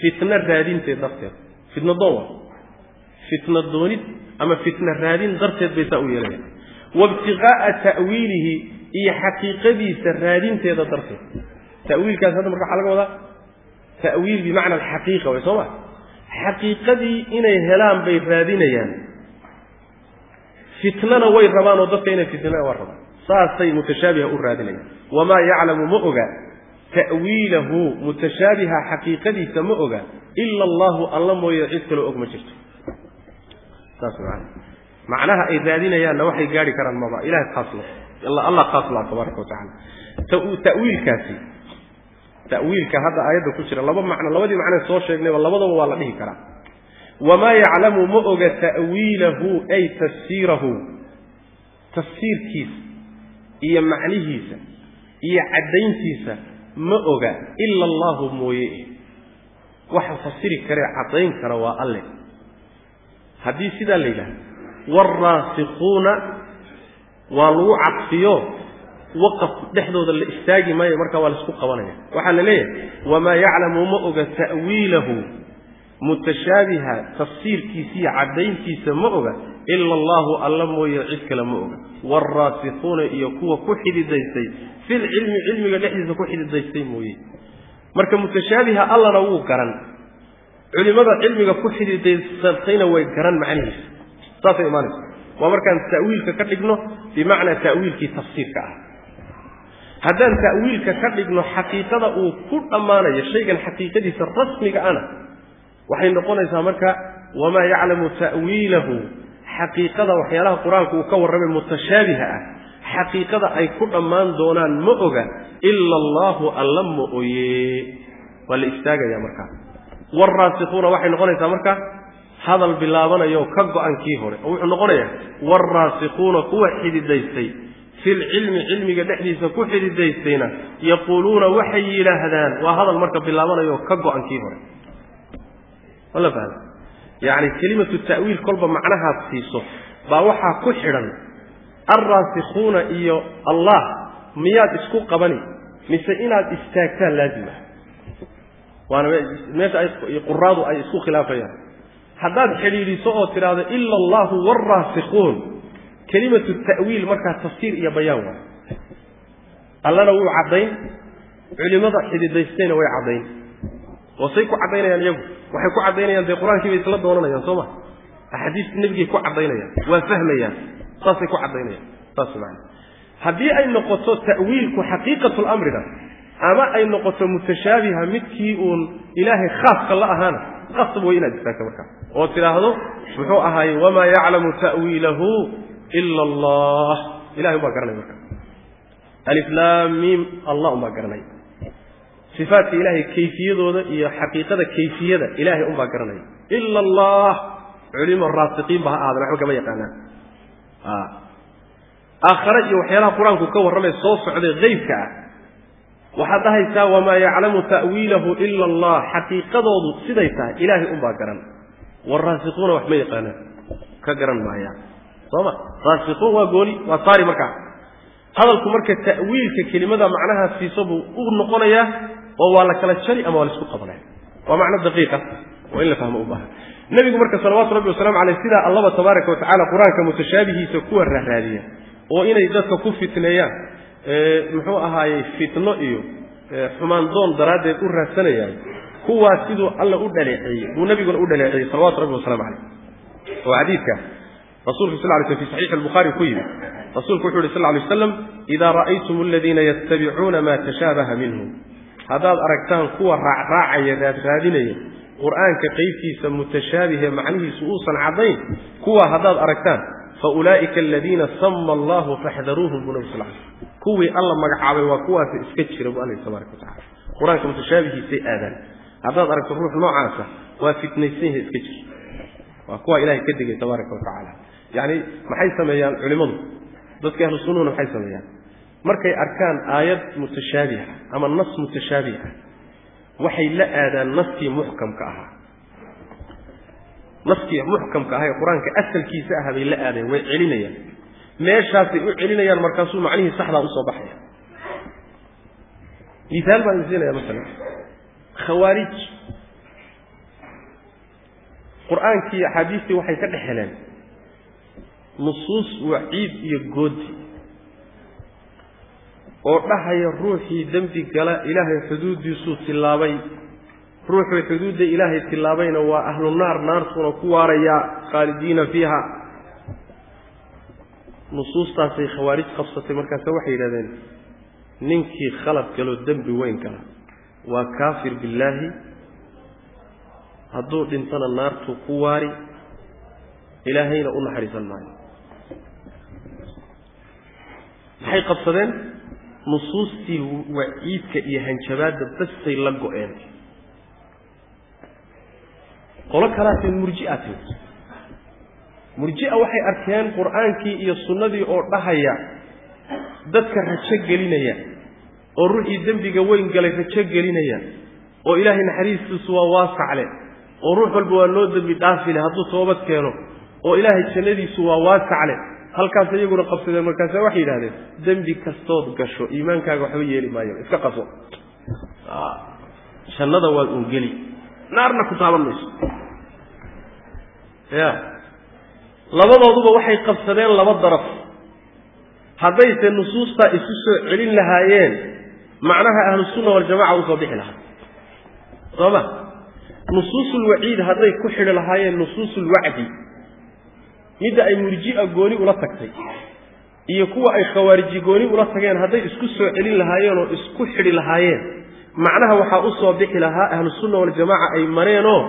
fitna raadinteed darteed. Fitna doon. wa fitna doonid ama fitna raadin darteed bay saa u yeelayaan waibtiqaa'a ta'wiilihi iyo xaqiiqadiisa raadinteeda darteed. Tawiilkaas hadda marka waxaa laga wadaa ta'wiil bimacna alxaqiiqa way soo ma? Xaqiiqadii inay helaan bay raadinayaan. Fitnana way rabaan oo dadka inay fitnana waa rabaan. Saasay mutashaabiha u raadinayaan. Wamaa yaclamu ma oga. Ta'wiilahu mutashaabiha xaqiiqadiisa ma oga. Ila allahu alla mooye cid kaloo og ma jirto saas maana macnaha ay raadinayaanna waxay gaari karaan maba. Ilahay khaasla allah khaas laha tabaaraka watacala tawiilkaasi. Tawiilka hadda aayadda ku jira laba macno labadii macnee soo sheegnayba labadaba waa la dhihi karaa. Wamaa yaclamu ma oga ta'wiilahu ay tafsiirahu. Tafsiirkiisa iyo macnihiisa iyo caddayntiisa ma oga. Ila allahu mooye. Waxa fasiri karee caddayn kara waa alle haddii sidaa la yidhahdo waalraasikuuna waa lagu cadfiyo waqaf dhexdooda la istaagi maayo markaa waa la isku qabanaya. Waxaa la leeyahay wamaa yaclamu ma oga ta'wiilahu mutashaabiha tafsiirkiisa iyo caddayntiisa ma oga ila allahu alla mooye cid kale ma oga. Waalraasikuuna iyo kuwa ku xididaystay filcilmi cilmiga dhexdiisa ku xididaystay mooye. Marka mutashaabiha allana wuu garan culimada cilmiga ku xididaysatayna way garan macnihiisa saasay imaanaysa. Waa markaan ta'wiilka ka dhigno bimacnaa ta'wiilkii tafsiirka ah. Haddaan ta'wiilka ka dhigno xaqiiqada uu ku dhammaanayo shaygan xaqiiqadiisa rasmiga ana waxay noqonaysaa marka wamaa yaclamu ta'wiilahu? Xaqiiqada waxyaalaha qur'aanku uu ka warramay mutashaabiha ah. Xaqiiqada ay ku dhammaan doonaan ma oga ila allaahu alla ma oye. Waa la istaagaya markaa waalraasikuuna waxay noqonaysaa marka hadal bilaabanayo ka go-an kii hore. Oo wuxuu noqonayaa waalraasikuuna kuwa xididaystay. Filcilmi cilmiga dhexdiisa ku xididaystayna yaquuluuna waxay yidhaahdaan waa hadal marka bilaabanayo ka go-an kii hore mala fahma yacni kelimatu ta'wiil kolba macnahaad siiso baa waxaa ku xidhan alraasikuuna iyo allah miyaad isku qabani mise inaad istaagtaan laazima waana meesha quraadu ay isku khilaafayaan. Haddaad xidhiidhiso oo tidhaahdo ila allahu waalraasikuun kelimatu ta'wiil markaa tafsiir iyo bayaan waay. Allana wuu caddayn culimmada xididaystayna way caddayn. Oo say ku caddaynayaan iyagu. Waxay ku caddaynayaan dee qur'aankii bay isla doonanayaan soo ma? Axaadiista nebigay ku caddaynayaan waa fahmayaan. Saasay ku caddaynayaan. Saas maana haddii ay noqoto ta'wiilku xaqiiqatu lamrina ama ay noqoto mutashaabiha midkii uun ilaahay khaaska la ahaana qasab way inaad istaagto markaa oo tidhaahdo muxuu ahaaye wamaa yaclamu ta'wiilahu ila allah ilahay umbaa garanay marka. Aliflaam miim allah umbaa garanay. Sifaatka ilaahay kayfiyadooda iyo xaqiiqada kayfiyada ilahay unbaa garanaya ila allah culimo raasiqiin ba ha aadan waxba kama yaqaanaan. Aakhare iyo waxyaalaha qur'aanku ka warramay soo socday haybka ah waxaad dhahaysaa wamaa yaclamu ta'wiilahu ila allah. Xaqiiqadoodu siday tahay ilaahay unbaa garan. Waraasiquuna wax ma yaqaanaan. Ka garan maayaan soo ma? Raasiquun waa gooni waa saari markaa hadalku marka ta'wiilka kelimada macnaha siiso buu u noqonayaa oo waa la kala jari ama waa la isku qabanaya waa macno daqiiqa waa in la fahmo u nebigu marka salawaatu rabbi wasalamu caleyh sidaa allaba tabaaraka watacala qur'aanka mutashaabihiisa kuwa raaraadiya oo inay dadka ku fitneeyaan muxuu ahaayey fitno iyo xumaan doon daraaddeed u raadsanayaan kuwaas siduu alla u dhaleeceeyey buu nebiguna u dhaleeceeyey salawatu rabbi wasalamu caleyh oo xadiidka. Rasulku sal lay sl fi saxiixi albukhaari ku yimi rasuulku wuxu uhi sal lay waslam idaa ra'aytum aladiina yattabicuuna ma tashaabaha minhu. Haddaad aragtaan kuwa raacraacaya raadraadinaya qur'aanka qeybtiisa mutashaabihe macnihiisu uusan caddayn kuwa haddaad aragtaan fa ulaa'ika aladiina sama allahu faxdaruuhum buu nabi sal l kuwii alla magacaabay waa kuwaasi iska jira buu alla tabaraka watacala qur'aanka mutashaabihiisay aadaan haddaad aragto ruux noocaasa waa fitnaysan yahay iska jir waa kuwa ilahay ka digay tabaaraka watacaala yacni maxay sameeyaan culimmadu dadka ahlu sunnahuna maxay sameeyaan markay arkaan aayad mutashaabiha ama nas mutashaabih ah waxay la aadaan naskii muxkamka ahaa naskii muxkamka ahaa ee qur'aanka asalkiisa aha bay la aadeen way celinayaan. Meeshaasay u celinayaan markaasuu macnihii saxdaa u soo baxaya. Miaal baan idin siinaya masalan. Khawaarij. Qur'aankii axaadiistii waxay ka dhex heleen. Nusuus waciid iyo goodi oo dhahaya ruuxii dembi gala ilaahay xuduuddiisuu tillaabay ruuxuu xuduudda ilaahay tillaabayna waa ahlu naar naartuuna ku waarayaa khaalidiina fiiha. Nusuustaasay khawaarij qabsatay markaase waxay yidhahdeen ninkii khalad galoo dembi weyn gala waa kaafir billaahi. Hadduu dhintana naartuu ku waari ilaahayna u naxariisan maayo. Maxay qabsadeen? Nusuustii waciidka iyo hanjabaadda bastay la go-een qolo kalaasay murjia timid murjia waxay arkeen qur'aankii iyo sunnadii oo dhahaya dadka rajo gelinaya oo ruuxii dembiga weyn galay rajo gelinaya oo ilaahay naxariistiisu waa waasacle oo ruux walba waa loo dembi dhaafile hadduu toobad keeno oo ilaahay jannadiisu waa waasacle halkaas iyaguna qabsadeen markaasa waxay yidhahdeen dembi kastood gasho iimaankaaga waxba yeeli maayo. Iska qaso. Jannada waad uun geli naarna ku taaban mayso. Ya. Labadooduba waxay qabsadeen laba daraf. Haddayse nusuustaa isu soo celin lahaayeen macnaha ahlusunna waljamaca u soo bixi lahaa. Soo ma? Nusuusulwaciid hadday ku xidhi lahaayeen nusuusulwacdi midda ay murji'a gooni ula tagtay iyo kuwa ay khawaariji gooni ula tageen hadday isku soo celin lahaayeen oo isku xidhi lahaayeen macnaha waxaa u soo bixi lahaa ahlusunna waljamaca ay mareenoo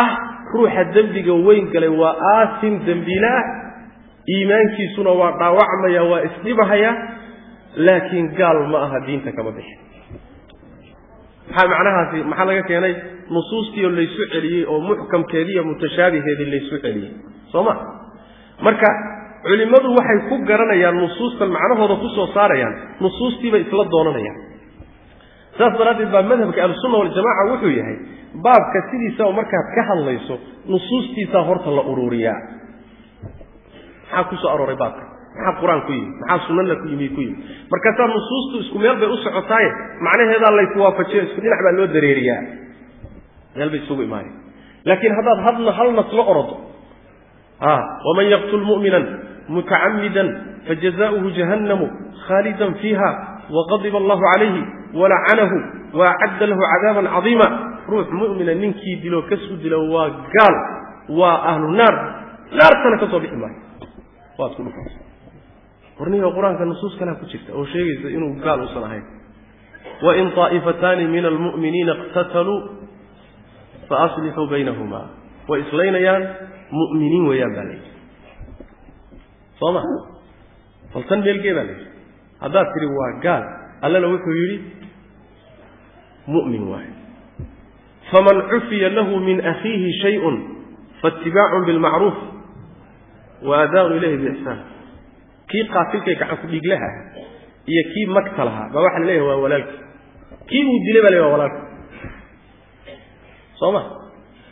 ah ruuxa dembiga weyn galay waa aasin dembiile ah iimaankiisuna waa dhaawacmaya waa isdhibahaya laakiin gaal ma aha diinta kama bixin maxaa macnahaasi maxaa laga keenay? Nusuustiioo laysu celiyey oo muxkamkeedii mutashaabiheedii laysu celiyey. Soo ma? Marka culimmadu waxay ku garanayaan nusuustan macnahooda ku soo saarayaan nusuustiibay isla doonanayaan saas daraaddeed baa madhabka ahlusunna waljamaca wuxuu yahay baabka sidiisaba markaad ka hadlayso nusuustiisaa horta la ururiyaa. Maxaa ku soo arooray baabka? Maxaa qur'aan ku yimi? Maxaa sunana ku yimi ku yimi? Markaasaa nusuustu isku meel bay u socotaaye macnaheedaa laysu waafajiyo isku dhinac baa loo dareeriyaa. Meel bay isugu imaanay laakiin haddaad hadna hal nas la orodo a waman yaqtul mu'minan mutacammidan fajazauhu jahannamu khaalidan fiiha waqadiba allahu calayhi walacanahu waacadda lahu cadaaban cadiima ruux mu'mina ninkii dilo kasu dilo waa gaal waa ahlu naar naartana ka soo bixi maayo waad ku dhufa warniga qur'aanka nusuus kalea ku jirta oo sheegaysa inuu gaal uusan ahayn wain طaa'ifataani min almu'miniina اqtataluu faaslixuu baynahuma way islaynayaan mu'miniin weeyaan baa layidhi soo ma bal tan meelgee baa layidhi haddaad tidhi waa gaal. Allana wuxuu yidhi mu'min waayo faman cufiya lahu min akhiihi shayءun faاtibaacun bilmacruuf wa aadaa'un ilayhi biixsaan kii qaatilkay gacan ku dhiiglaha iyo kii magta lahaa baa waxaa la leeyahay waa walaalki kii uu dilay baa la waa walaalka. Soo ma?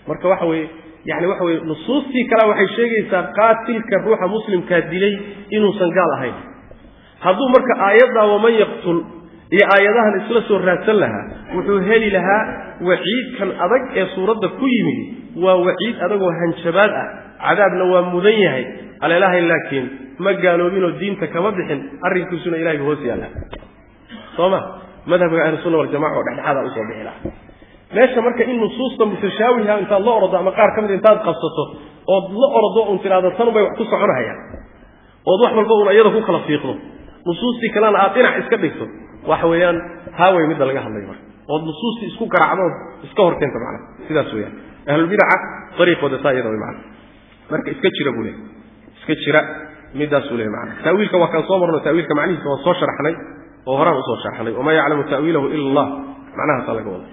Marka waxa weeye yani waxa weye nusuustii kalea waxay sheegaysaa qaatilka ruuxa muslimkaa dilay inuusan gaal ahayn hadduu marka aayaddaa waman yaqtul iyo aayadahan isla soo raadsan lahaa wuxuu heli lahaa waciidkan adag ee suuradda ku yimid. Waa waciid adagoo hanjabaad ah. Cadaabna waa mudan yahay. Aleelahay laakiin ma gaaloobinoo diinta kama bixin. Arrinkiisuna ilahay hoos yaalla soo ma? Madhabka ahlusunna waljamaca oo dhexdhexaada u soo bixi laha meesha marka in nusuusta mutashaawiha intaad la orado ama qaar ka mid intaad qabsato ood la ordo un tidhahdo tanubay wax ku soconahayaan. Ood wax walba un iyada ku kala fiiqdo nusuustii kalena aad dhinac iska dhigto waxa weeyaan taa way midda laga hadlayo marka. Ood nusuustii isku garaacdood iska horkeenta macnaha sidaas weeyaan. Ahlulbidaca ariiqooda saa iyada way macana marka iska jira buu leey iska jira midaasuu leey macana taawiilka waa kaan soo marno taawiilka macnihiisa waan soo sharxnay oo horaan u soo sharxnay. Wamaa yaclamu ta'wiilahu ila allah macnahaasaa laga wada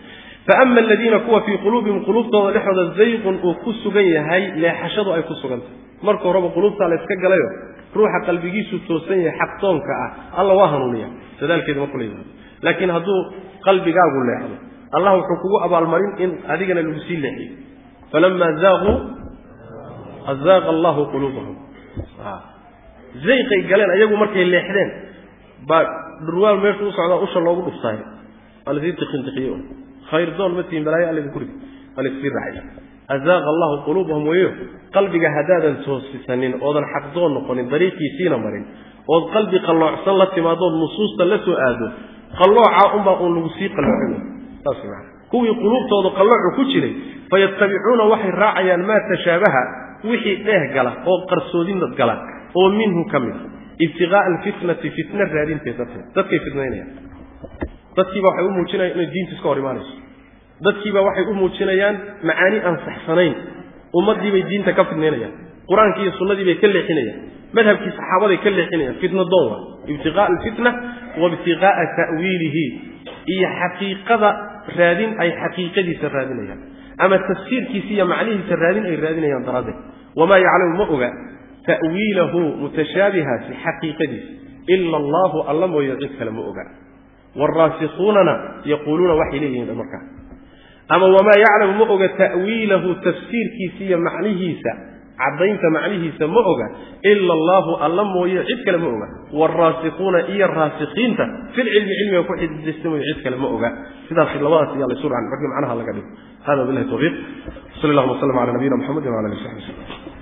faama aladiina kuwa fii quluubihim quluubtooda dhexooda zayqun uu ku sugan yahay leexashadu ay ku sugan marka horeba quluubtaa la yska galayo ruuxa qalbigiisu toosan yahay xaqtoonka ah alla waa hanuuniya. Dadaalkeeda markuu la yimaado. Laakiin hadduu qalbigaagu leexdo allah wuxuu kugu abaalmarin in adigana lagu sii leexiyo falama zaaquu azaaqa allahu quluubahum. Zayqay galeen ayagu markay leexdeen baa dhurwaal meeshu u socdaa usha loogu dhuftaayo waa la sii tiqintiqiye khayr doon ma tihin balaayo alla idinku rigi waa laissii raacay azaaqa allahu quluubahum weyo qalbiga haddaadan toosisanin oodan xaqdoon noqonin dariiqiisiina marin ood qalbi qalloocsan la timaadood nusuusta la soo aado qallooca unbaa uun lagu sii qalloocin saas maana kuwii quluubtooda qalloocu ku jiray fayattabicuuna waxay raacayaan maa tashaabaha wixii dheeh gala oo qarsoodina gala oo minhu ka mid ibtiqaa'a alfitnati fitna raadinteed darteed dadkay fitnaynayaan dadkiiba waxay u muujinayaan inay diinta iska hor imaanayso dadkiiba waxay u muujinayaan macaani aan saxsanayn. Ummaddiibay diinta ka fidnaynayaan qur'aankii iyo sunnadii bay ka leexinayaan. Madhabkii saxaabaday ka leexinayaan. Fitna doon waa. Ibtiqaa'a alfitna wa ibtiqaa'a ta'wiilihi. Iyo xaqiiqada raadin ay xaqiiqadiisa raadinayaan. Ama tafsiirkiisa iyo macnihiisa raadin ay raadinayaan daraaddeed. Wamaa yaclamu ma oga ta'wiilahu mutashaabihaasi xaqiiqadiisa. Ila allahu alla mooye cid kale ma oga. Waalraasikuunana yaquuluuna waxay leeyihiin markaa ama wamaa yaclamu ma oga ta'wiilahu tafsiirkiisa iyo macnihiisa caddaynta macnihiisa ma oga ila allahu alla mooye cid kale ma oga. Waalraasikuuna iyo raasikiinta filcilmi cilmiga ku xididaysta mooye cid kale ma oga. Sidaas labadaas iyaa laysu racan markii macnaha laga dhigo. Hada billahi tawfiiq. Sal allahuma waslama cala nabiyina mxamedi wala alihi w saxbi wslm